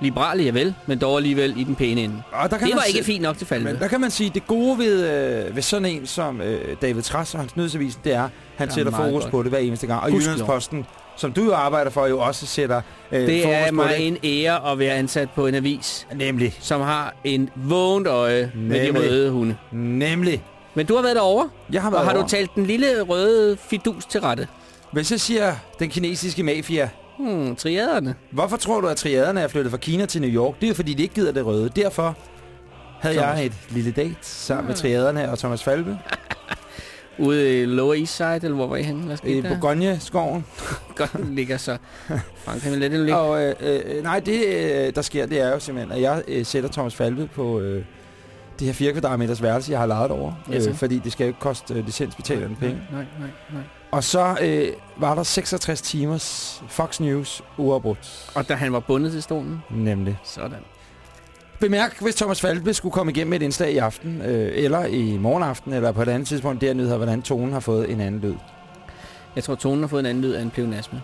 Liberale, ja vel, men dog alligevel i den pæne ende. Og der kan det var ikke fint nok til falde. Men der kan man sige, det gode ved, øh, ved sådan en som øh, David Trass og hans nyhedsavis, det er, han Ja, sætter fokus godt. på det hver eneste gang. Og. Jyllandsposten, som du jo arbejder for, jo også sætter øh, Det fokus er på mig det. en ære at være ansat på en avis, Nemlig. som har en vågent øje med de Nemlig. røde hunde. Nemlig. Men du har været derovre, Jeg har og været har du over. talt den lille røde fidus til rette? Hvis jeg siger den kinesiske mafia, Hmm, triaderne. hvorfor tror du, at triaderne er flyttet fra Kina til New York? Det er jo, fordi de ikke gider det røde. Derfor havde Thomas. jeg et lille date sammen med triaderne og Thomas Falbe *laughs* Ude i Lower East Side, eller hvor var I henne? Hvad skete i der? Bourgogne-skoven. *laughs* Godt ligger så. Lidt en ligge. Og øh, øh, nej, det øh, der sker, det er jo simpelthen, at jeg øh, sætter Thomas Falve på øh, det her 4 kvadratmeters værelse, jeg har lejet over. Ja, øh, fordi det skal jo ikke koste øh, licensbetalerne penge. Nej, nej, nej. Og så øh, var der 66 timers Fox News uafbrudt. Og da han var bundet til stolen? Nemlig. Sådan. Bemærk, hvis Thomas Falbe skulle komme igennem med et indslag i aften, øh, eller i morgenaften, eller på et andet tidspunkt dernede, hvordan tonen har fået en anden lyd. Jeg tror, tonen har fået en anden lyd af en pleonasme.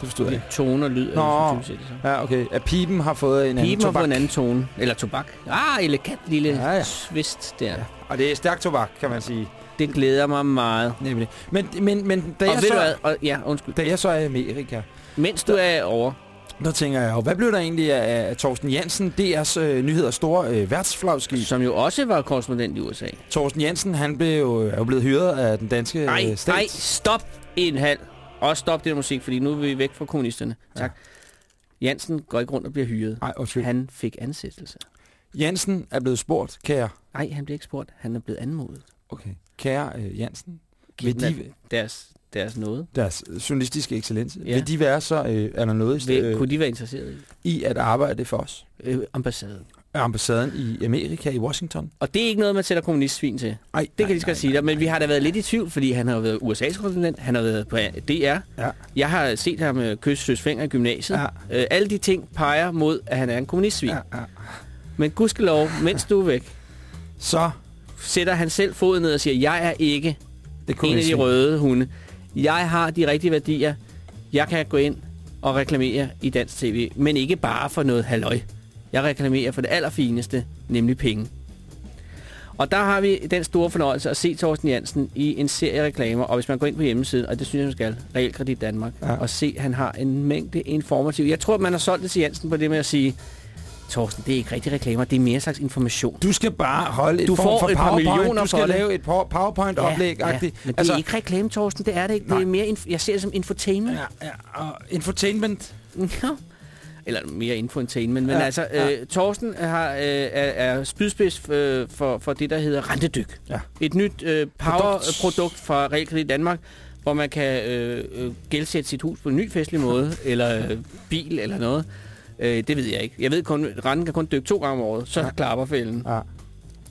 Det forstod jeg ikke. Tone og lyd er Nå, så typisk set, så. ja, okay. At pipen har fået en anden Piben har fået en anden tone. Eller tobak. Ah, elegant lille Ja, ja. twist der. Ja. Og det er stærk tobak, kan man sige. Det glæder mig meget. Nemlig. Men, men, men da, Og jeg så, hvad? Og, ja, undskyld. da jeg så er i Amerika, Mens du er over, der tænker jeg, hvad blev der egentlig af, af Torsten Jansen, DR's øh, nyheder store øh, værtsflagskib? som jo også var korrespondent i USA. Torsten Jansen, han blev jo, er jo blevet hyret af den danske Nej, øh, stat. nej, stop en halv. Og stop den musik, fordi nu er vi væk fra kommunisterne. Tak. Jansen går ikke rundt og bliver hyret. Undskyld. Han fik ansættelse. Jensen er blevet spurgt, kære. Nej, han blev ikke spurgt. Han er blevet anmodet. Okay. Kære øh, Jensen, Giv vil de, deres, deres noget. deres journalistiske excellens, Ja. ja. vil de være så, øh, er der noget Vil, øh, kunne de være interesseret i? i at arbejde for os? Øh, ambassaden. Ambassaden i Amerika, i Washington. Og det er ikke noget, man sætter kommunistsvin til. Ej, Det kan lige så godt sige dig. Men vi har da været lidt i tvivl, fordi han har været USA's korrespondent, han har været på DR. Ja. Jeg har set ham øh, kysse Søs Fenger i gymnasiet. Ja. Øh, alle de ting peger mod, at han er en kommunistsvin. Ja, ja. Men gudskelov, mens du er væk, Så sætter han selv foden ned og siger, jeg er ikke det en af de røde hunde. Jeg har de rigtige værdier. Jeg kan gå ind og reklamere i dansk tv, men ikke bare for noget halløj. Jeg reklamerer for det allerfineste, nemlig penge. Og der har vi den store fornøjelse at se Thorsten Jansen i en serie reklamer, og hvis man går ind på hjemmesiden, og det synes jeg, man skal, Realkredit Danmark, ja. Ja. og se, at han har en mængde informativ. Jeg tror, at man har solgt det til Jansen på det med at sige, Thorsten, det er ikke rigtig reklamer, det er mere slags information. Du skal bare holde et Du form får for et par millioner Du skal lave et pow- PowerPoint-oplæg. ja, men det altså, er ikke reklame, Thorsten, det er det ikke. Det er mere, jeg ser det som infotainment. Ja, ja, og infotainment. *laughs* Ja. Eller mere infotainment. Men ja, altså, ja. øh, Torsten har, øh, er, er spydspids øh, for, for det, der hedder rentedyk. Ja. Et nyt øh, power-produkt fra Realkredit Danmark, hvor man kan øh, øh, gældsætte sit hus på en ny festlig måde, *laughs* eller øh, bil eller noget. Øh, det ved jeg ikke. Jeg ved kun, at renten kan kun dykke to gange om året, så ja. klapper fælden. Ja.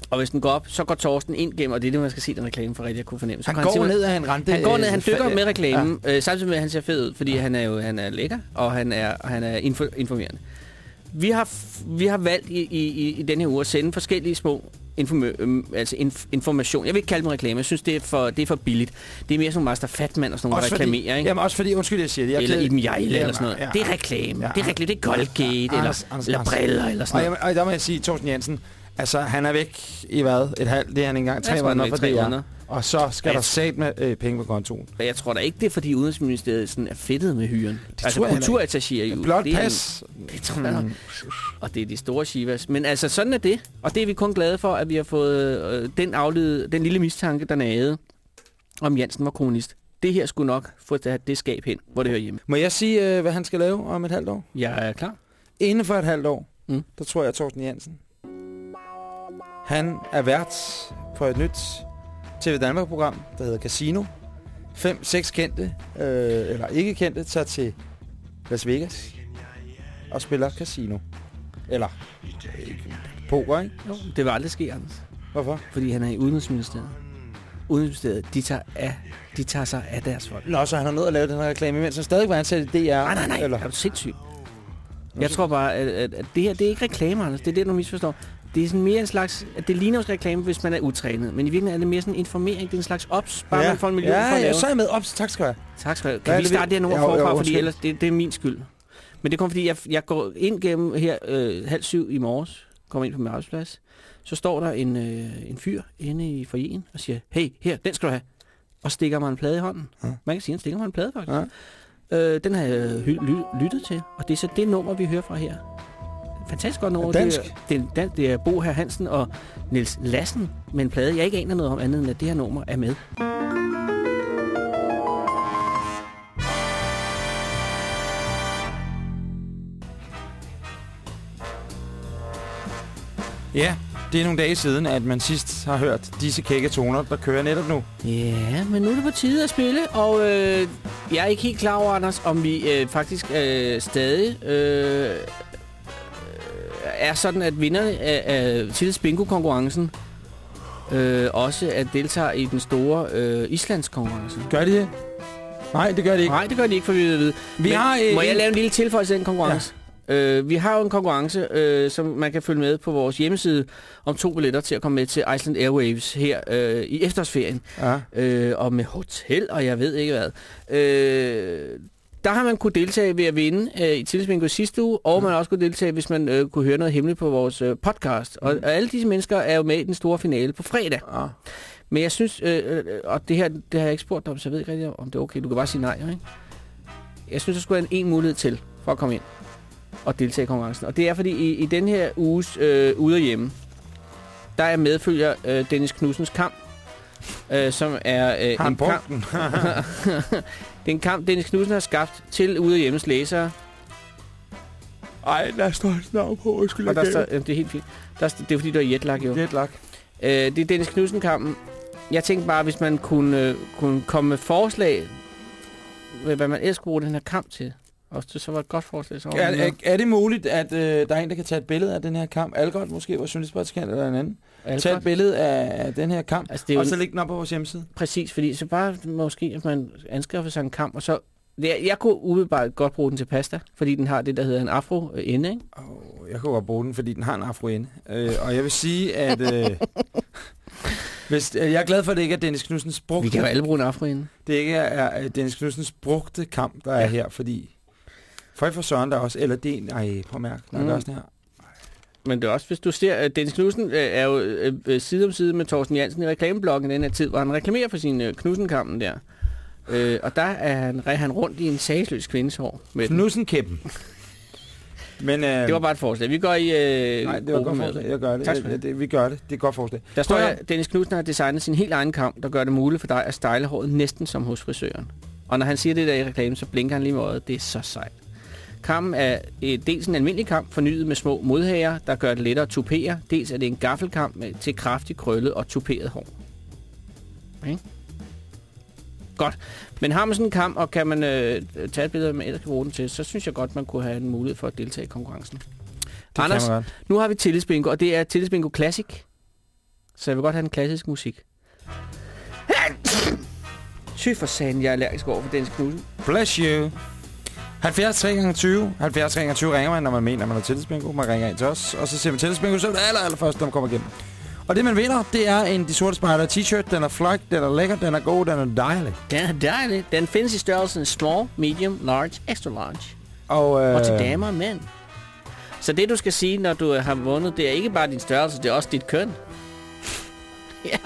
Og hvis den går op, så går Torsten ind gennem, og det er det, man skal se den reklame for rigtig at kunne fornemme. Så Han kan går simpelthen- ned ad en rente- Han går ned, han øh, dykker fa- med reklamen, ja. øh, samtidig med, at han ser fed ud, fordi ja. han er jo han er lækker, og han er, og han er info, informerende. Vi har, vi har valgt i, i, i den her uge at sende forskellige små inform øhm, altså inf information. Jeg vil ikke kalde dem reklame. Jeg synes, det er for, det er for billigt. Det er mere som Master Fatman og sådan nogle, der fordi, reklamerer, ikke? Jamen også fordi, undskyld, jeg siger det. Jeg er eller Iben Jejle eller sådan noget. ja. Det er reklame. Ja. Det er reklame. Det er Colgate Ja, eller, Anders- eller briller eller sådan Og, noget. jeg, og der må jeg sige, Thorsten Jensen, altså han er væk i hvad? Et halvt, det er han engang. Jeg Tre er måneder for det måneder. Og så skal Ja. der sat med øh, penge på kontoen. Jeg tror da ikke, det er, fordi Udenrigsministeriet sådan er fedtet med hyren. Det altså jeg kulturattaché i Blot det er en- pas. Det tror jeg nok. Og det er de store shivas. Men altså, sådan er det. Og det er vi kun glade for, at vi har fået øh, den aflede, den lille mistanke, der nagede, om Jansen var kommunist. Det her skulle nok få det, det skab hen, hvor det hører hjemme. Må jeg sige, øh, hvad han skal lave om et halvt år? Jeg er klar. Inden for et halvt år, Mm. der tror jeg, at Thorsten Jensen, han er vært på et nyt TV Danmark-program, der hedder Casino. Fem, seks kendte, øh, eller ikke kendte, tager til Las Vegas og spiller casino. Eller øh, poker, ikke? Jo, det vil aldrig ske, Anders. Hvorfor? Fordi han er i Udenrigsministeriet. Udenrigsministeriet, de tager, af, de tager sig af deres folk. Nå, så han har nået at lave den her reklame, mens han stadig var ansat i DR. Nej, nej, nej. Eller? Er du sindssyg? Jeg tror bare, at, at, at det her, det er ikke reklame, Anders. Det er det, du misforstår. Det er sådan mere en slags... At det ligner også reklame, hvis man er utrænet. Men i virkeligheden er det mere sådan en informering. Det er en slags ops. Bare man får en million ja, for at ja, lave. så er jeg med. Ops, tak skal du have. Tak skal du have. Kan det, vi- starte det her Ja, jo, forfra, fordi ellers det, det er min skyld. Men det er kun fordi, jeg, jeg går ind gennem her øh, halv syv i morges, kommer ind på min arbejdsplads, så står der en, øh, en fyr inde i forjen og siger, hey, her, den skal du have. Og stikker mig en plade i hånden. Ja. Man kan sige, han stikker mig en plade faktisk. Ja. Øh, den har jeg ly- lyttet til, og det er så det nummer, vi hører fra her. Fantastisk godt nummer. Dansk? Det er, det, er, det er Bo Her Hansen og Niels Lassen med en plade, jeg ikke aner noget om andet end, at det her nummer er med. Ja, det er nogle dage siden, at man sidst har hørt disse kække toner, der kører netop nu. Ja, men nu er det på tide at spille, og øh, jeg er ikke helt klar over, Anders, om vi øh, faktisk øh, stadig øh, er sådan, at vinderne af, af Tilles Bingo-konkurrencen øh, også at deltager i den store øh, Islands-konkurrence. Gør de det? Nej, det gør de ikke. Nej, det gør de ikke, for vi ved. Vi Men har, øh, må jeg lave en lille tilføjelse til den konkurrence? Ja. Øh, vi har jo en konkurrence, øh, som man kan følge med på vores hjemmeside, om to billetter til at komme med til Iceland Airwaves her øh, i efterårsferien. Ja. Øh, og med hotel, og jeg ved ikke hvad. Øh, der har man kunne deltage ved at vinde øh, i Tilsbingo sidste uge, og man har også kunne deltage, hvis man øh, kunne høre noget hemmeligt på vores øh, podcast. Og, og alle disse mennesker er jo med i den store finale på fredag. Ja. Men jeg synes, øh, øh, og det her det har jeg ikke spurgt dig om, så jeg ved ikke rigtig, om det er okay. Du kan bare sige nej, ikke? Jeg synes, der skulle være en, en mulighed til for at komme ind og deltage i konkurrencen. Og det er, fordi i, i den her uges øh, ude og hjemme, der er medfølger øh, Dennis Knudsens kamp, øh, som er øh, en kamp, *laughs* *laughs* den? det er en kamp, Dennis Knudsen har skabt til ude og hjemmes læsere. Ej, der står et navn på. Undskyld, Og der står, øh, det er helt fint. Der, st- det er fordi, du er jetlag jo. Jetlag. Øh, det er Dennis Knudsen-kampen. Jeg tænkte bare, hvis man kunne, øh, kunne komme med forslag, hvad man ellers kunne bruge den her kamp til. Og det så var et godt forslag. Så var Er, er, er det muligt, at øh, der er en, der kan tage et billede af den her kamp? Algot måske, vores journalistprædikant eller en anden. Algot? Tage et billede af, af den her kamp, Altså, det og så lægge den op på vores hjemmeside. Præcis, fordi så bare måske, at man anskaffer sig en kamp, og så... Er- jeg kunne umiddelbart godt bruge den til pasta, fordi den har det, der hedder en afro-ende, ikke? Jeg kunne godt bruge den, fordi den har en afroende. Øh, og jeg vil sige, at... Øh, *laughs* hvis, øh, jeg er glad for, at det ikke er Dennis Knudsens brugte... Vi kan jo alle bruge en afroende. Det ikke er, er Dennis Knudsens brugte kamp, der er her, fordi... I for Søren der også, eller det nej, prøv at mærke, når mm. Mm. gør sådan her. Men det er også, hvis du ser, at Dennis Knudsen øh, er jo øh, øh, side om side med Thorsten Jansen i reklameblokken den her tid, hvor han reklamerer for sin Knudsen-kampen der. Øh, og der er han, han rundt i en sagsløs kvindes hår. Med den. Knudsen-kæppen. Men, øh, Det var bare et forslag. Vi går i øh, Nej, det var et godt forslag. Jeg gør det. Tak skal du Jeg, det. Vi gør det. Det er et godt forslag. Der står, at Dennis Knudsen har designet sin helt egen kamp, der gør det muligt for dig at style håret næsten som hos frisøren. Og når han siger det der i reklamen, så blinker han lige med øjet. Det er så sejt. Kampen er øh, dels en almindelig kamp, fornyet med små modhager, der gør det lettere at tupere. Dels er det en gaffelkamp med, til kraftigt krøllet og tuperet hår. Okay? Godt. Men har man sådan en kamp, og kan man øh, tage et billede, man ellers kan bruge den til, så synes jeg godt, man kunne have en mulighed for at deltage i konkurrencen. kan Anders, nu har vi Tillidsbingo, og det er Tillidsbingo Classic. Så jeg vil godt have en klassisk musik. Syg for sagen, jeg er allergisk over for Dennis Knudsen. Bless you. 70 3 gange 20 70 3 gange 20 ringer man, når man mener, man har tillidsbingo. Man ringer ind til os, og så siger man tillidsbingo, så er det aller, aller første, der kommer igennem. Og det, man vinder, det er en De Sorte Spejder t-shirt. Den er flot, den er lækker, den er god, den er dejlig. Den er dejlig. Den findes i størrelsen small, medium, large, extra large. Og, øh, Og til damer og mænd. Så det, du skal sige, når du har vundet, det er ikke bare din størrelse, det er også dit køn. *laughs* ja,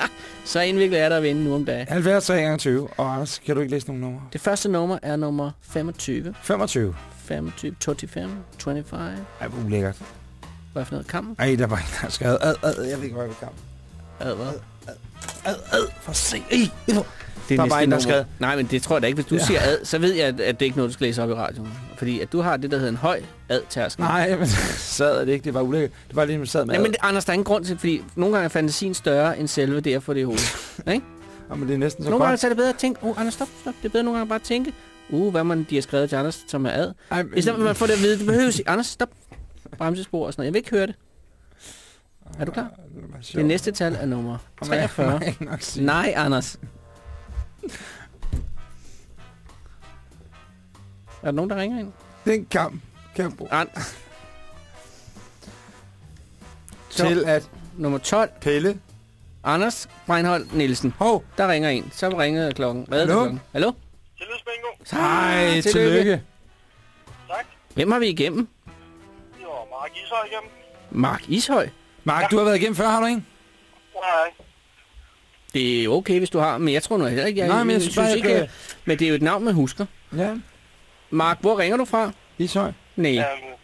så indviklet er der at vinde nu om dagen. 70 3 gange 20 Og Anders, kan du ikke læse nogle numre? Det første nummer er nummer 25. 25. 25, 25, 25. Ej, hvor ulækkert. Hvad for noget? Kampen? Ej, der var en, der skrevet ad, ad, jeg ved ikke, hvad jeg vil kamp. Ad, hvad? Ad, ad, for se. Ej, Det Der var en, der skrev- Nej, men det tror jeg da ikke. Hvis du Ja. siger ad, så ved jeg, at, det ikke er noget, du skal læse op i radioen. Fordi at du har det, der hedder en høj ad-tærskel. Nej, men *laughs* sad det ikke. Det var ulækkert. Det var lige, man sad med Nej, men det- Anders, der er ingen grund til, fordi nogle gange er fantasien større end selve det at få det i hovedet. *laughs* ikke? Ja, men det er næsten så Nogle gange godt. så er det bedre at tænke, oh, Anders, stop, stop. Det er bedre nogle gange bare at tænke, uh, hvad man de har skrevet til Anders, som er ad. Ej, I stedet for, at man får det at vide, det behøver sige, Anders, stop. Bremsespor og sådan noget. Jeg vil ikke høre det. Er du klar? Det næste tal er nummer Må jeg- må 43. jeg ikke nok sige? Nej, Anders. Er der nogen, der ringer ind? Det er en kamp. An Til at Nummer 12. Pelle. Anders Breinholt Nielsen. Hov. Der ringer en. Så ringer klokken. Hvad er det Hallo? klokken? Hallo? Tillidsbingo. Hej, tillykke. Tak. Hvem har vi igennem? Det var Mark Ishøj igennem. Mark Ishøj. Mark, du har været igennem før, har du ikke? Nej. Det er okay, hvis du har, men jeg tror nu heller ikke, jeg, Nej, men jeg synes bare, ikke, jeg men det er jo et navn, man husker. Ja. Mark, hvor ringer du fra? Ishøj. Nej. Øhm,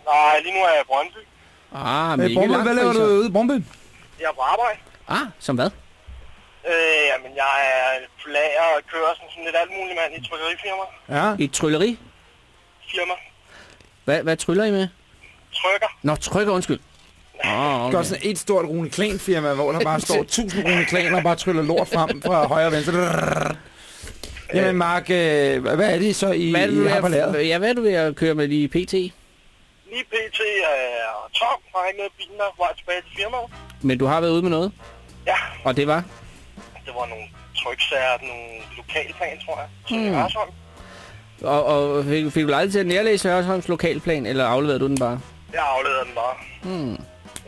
nej, lige nu er jeg i Brøndby. Ah, men Hey, ikke langt hvad laver du ude i Brumpe? Jeg er på arbejde. Ah, som hvad? Øh, jamen, jeg er flager og kører sådan, sådan lidt alt muligt mand i et trykkerifirma. Ja. I et trylleri? Firma. Hvad, hvad tryller I med? Trykker. Nå, trykker, undskyld. Oh, Okay. Godt sådan et stort Rune Klan firma, hvor der bare står *laughs* 1000 Rune Klan og bare tryller lort frem fra højre og venstre. *laughs* Jamen Mark, øh, hvad er det så, I, Hvad er, du I ved har på at, ja, hvad er du ved at køre med lige pt? Lige pt. er tom. Har ikke noget bilen der. Vej tilbage til firmaet. Men du har været ude med noget? Ja. Og det var? Det var nogle tryksager, nogle lokalplan, tror jeg. Var sådan. Og, og fik, fik du lejlighed til at nærlæse Hørsholms lokalplan, eller afleverede du den bare? Jeg afleverede den bare. Hmm.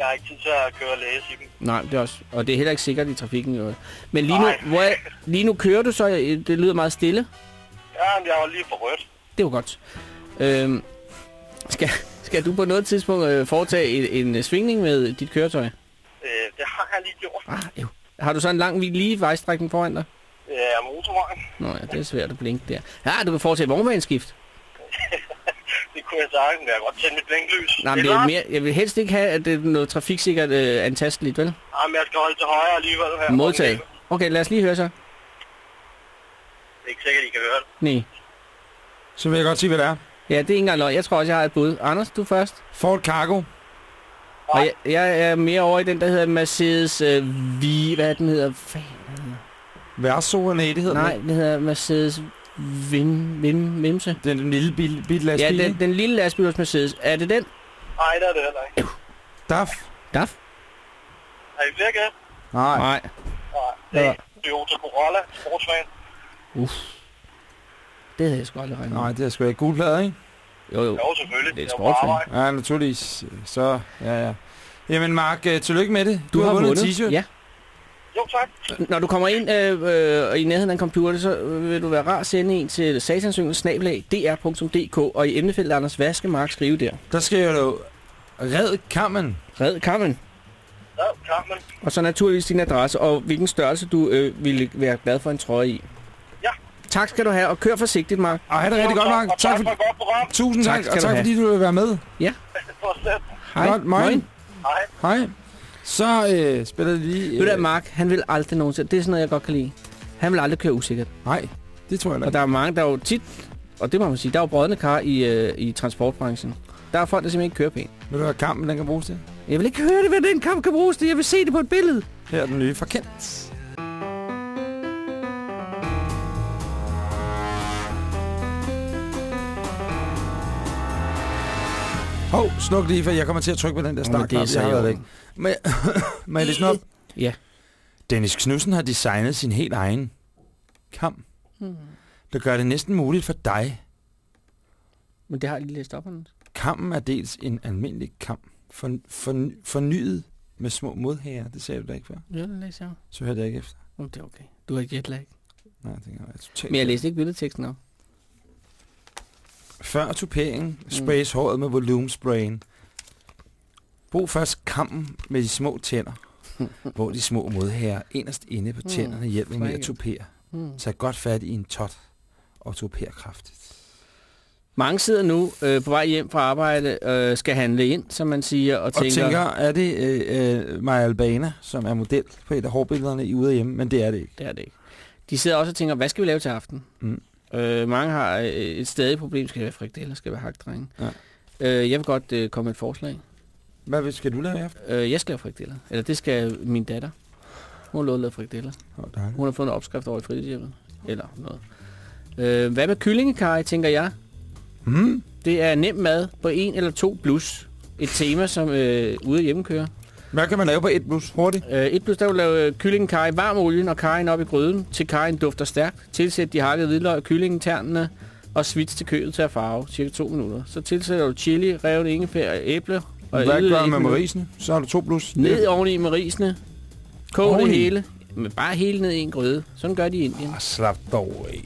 Jeg har ikke tid til at køre og læse i dem. Nej, det er også, og det er heller ikke sikkert i trafikken. Jo. Men lige nu, Nej. hvor er, lige nu kører du så, det lyder meget stille. Ja, men jeg var lige for rødt. Det var godt. Øhm, skal, skal du på noget tidspunkt øh, foretage en, en svingning med dit køretøj? Øh, det har jeg lige gjort. Ah, jo. Har du så en lang lige vejstrækning foran dig? Ja, motorvejen. Nå ja, det er svært at blinke der. Ja, du kan foretage vognbaneskift. *laughs* Det kunne jeg sagtens, men jeg godt tænde mit blinklys. Nej, men det er mere, jeg vil helst ikke have, at det er noget trafiksikkert øh, antasteligt, vel? Jamen, jeg skal holde til højre alligevel her. Modtag. Okay, lad os lige høre så. Det er ikke sikkert, I kan høre det. Nej. Så vil jeg godt sige, hvad det er. Ja, det er ikke engang løgn. Jeg tror også, jeg har et bud. Anders, du først. Ford Cargo. Og jeg, jeg er mere over i den, der hedder Mercedes øh, V... Hvad den hedder? Fan, Verso, nej, det hedder Nej, den det hedder Mercedes Vim, Vim, Vimse. ikke. Den lille bil, bil Ja, lastbil, den, ikke? den lille lastbil hos Mercedes. Er det den? Nej, det er det heller ikke. DAF. DAF? Har I flere gæt? Nej. Nej. Nej, det er Toyota Corolla, sportsvan. Uff. Det havde jeg sgu aldrig regnet. Nej, det er sgu ikke gule plader, ikke? Jo, jo. Jo, selvfølgelig. Det er et Jeg var på arbejde. Ja, naturligvis. Så, ja, ja. Jamen, Mark, øh, tillykke med det. Du, har vundet vundet. en t-shirt. Ja. Jo, tak. Når du kommer ind øh, øh, i nærheden af en computer, så øh, vil du være rar at sende en til satansyngen snabelag dr.dk, og i emnefeltet Anders, hvad skal Mark skrive der? Der skriver du, red kammen. Red kammen. Ja, kampen. Og så naturligvis din adresse, og hvilken størrelse du øh, ville være glad for en trøje i. Ja. Tak skal du have, og kør forsigtigt, Mark. Og have det rigtig godt, Mark. Og tak for et godt program. Tusind Tak tak, og du tak have. fordi du vil være med. Ja. Hej. Godt. Hej. Hej. Så øh, spiller det lige... Ved du hvad, Mark, han vil aldrig nogensinde... Det er sådan noget, jeg godt kan lide. Han vil aldrig køre usikkert. Nej, det tror jeg Og ikke. der er mange, der er jo tit... Og det må man sige, der er jo brødende kar i, øh, i transportbranchen. Der er folk, der simpelthen ikke kører pænt. Ved du hvad kampen den kan bruges til? Jeg vil ikke høre det, hvad den kamp kan bruges til. Jeg vil se det på et billede. Her er den nye forkendt. Hov, sluk lige, for jeg kommer til at trykke på den der Nå, men det er startknap. så Jeg har i været væk. orden. Men, *laughs* må jeg læse den op? Ja. Dennis Knudsen har designet sin helt egen kam, Hmm. der gør det næsten muligt for dig. Men det har jeg lige læst op, Anders. Kammen er dels en almindelig kam, for, for, fornyet med små modhager. Det sagde du da ikke før. Ja, det læser jeg. Så hørte jeg ikke efter. Oh, det er okay. Du har ikke jetlag. Nej, det kan jeg totalt Men jeg læste ikke billedteksten op. Før tuperingen, Mm. sprays håret med volumesprayen. Brug først kammen med de små tænder, *laughs* hvor de små modhager inderst inde på Mm, tænderne hjælper med at tupere. Mm. Tag godt fat i en tot og tuper kraftigt. Mange sidder nu øh, på vej hjem fra arbejde, øh, skal handle ind, som man siger, og Og tænker... tænker, er det øh, øh, Maja Albana, som er model på et af hårbillederne i Ude Hjemme, men det er det ikke. Det er det ikke. De sidder også og tænker, hvad skal vi lave til aften? Mm. Øh, mange har øh, et stadig problem. Skal det være frikadeller? Skal være hakdrenge? Ja. Øh, jeg vil godt øh, komme med et forslag. Hvad skal du lave i aften? Øh, jeg skal lave frikadeller. Eller det skal min datter. Hun har lovet at lave frikadeller. Oh, dejligt. Hun har fået en opskrift over i fritidshjemmet. Eller noget. Øh, hvad med kyllingekaj, tænker jeg? Mm. Det er nem mad på en eller to plus. Et tema, som øh, ude hjemme kører. Hvad kan man lave på et plus hurtigt? Øh, et plus, der vil lave øh, kyllingekaj, varm olien og kajen op i gryden, til kajen dufter stærkt. Tilsæt de hakkede hvidløg, kyllingenternerne og svits til kødet til at farve, cirka to minutter. Så tilsætter du chili, revet ingefær og æble. Og Hvad gør man med risene? Så har du to plus. Ned oveni med risene. Kog det hele. Men bare hele ned i en gryde. Sådan gør de i Indien. Ah, slap dog af.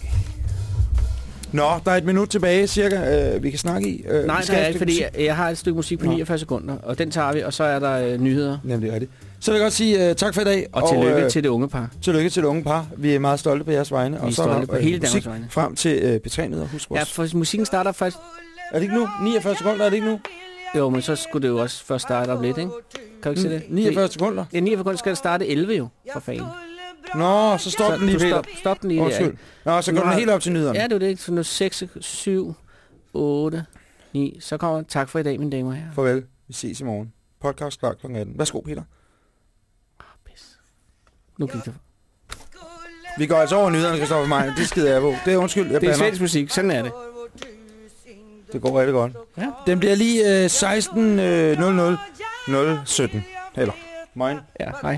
Nå, der er et minut tilbage cirka, øh, vi kan snakke i. Øh, Nej, det er ikke, fordi jeg, jeg har et stykke musik på Nå. 49 sekunder, og den tager vi, og så er der øh, nyheder. Nemlig rigtigt. Så vil jeg godt sige uh, tak for i dag. Og tillykke til det unge par. Tillykke til det unge par. Vi er meget stolte på jeres vegne. Vi og er så er stolte der, på øh, hele Danmarks vegne. Frem til uh, P3-nyheder. Husk Ja, for musikken starter først... Er det ikke nu? 49 sekunder, er det ikke nu? Jo, men så skulle det jo også først starte op lidt, ikke? Kan du ikke se det? 49 sekunder? Ja, 49 sekunder skal det starte 11 jo, for fanden. Nå, så stop Så den lige, Peter. stop- stop den lige der, Undskyld. ikke? Nå, så går Nu den helt op til nyhederne. Ja, det er det. Så nu 6, 7, 8, 9. Så kommer tak for i dag, mine damer og herrer. Farvel. Vi ses i morgen. Podcast klar kl. 18. Værsgo, Peter. Nu gik det. Vi går altså over nyhederne, Kristoffer mig. Det skider jeg på. Det er undskyld, jeg Det er bander. svensk musik, sådan er det. Det går rigtig godt. Ja. Den bliver lige øh, 16 øh, 00 017. Eller, moin. Ja, hej.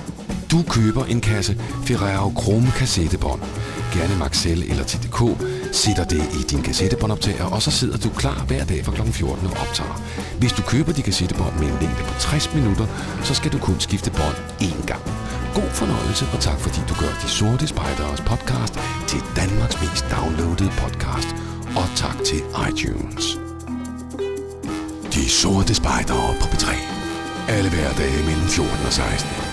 Du køber en kasse Ferrero Chrome kassettebånd, gerne Maxell eller TDK, sætter det i din kassettebåndoptager, og så sidder du klar hver dag fra kl. 14 og optager. Hvis du køber de kassettebånd med en længde på 60 minutter, så skal du kun skifte bånd én gang. God fornøjelse, og tak fordi du gør De Sorte Spejderes podcast til Danmarks mest downloadede podcast. Og tak til iTunes. De Sorte Spejdere på P3. Alle hverdage mellem 14 og 16.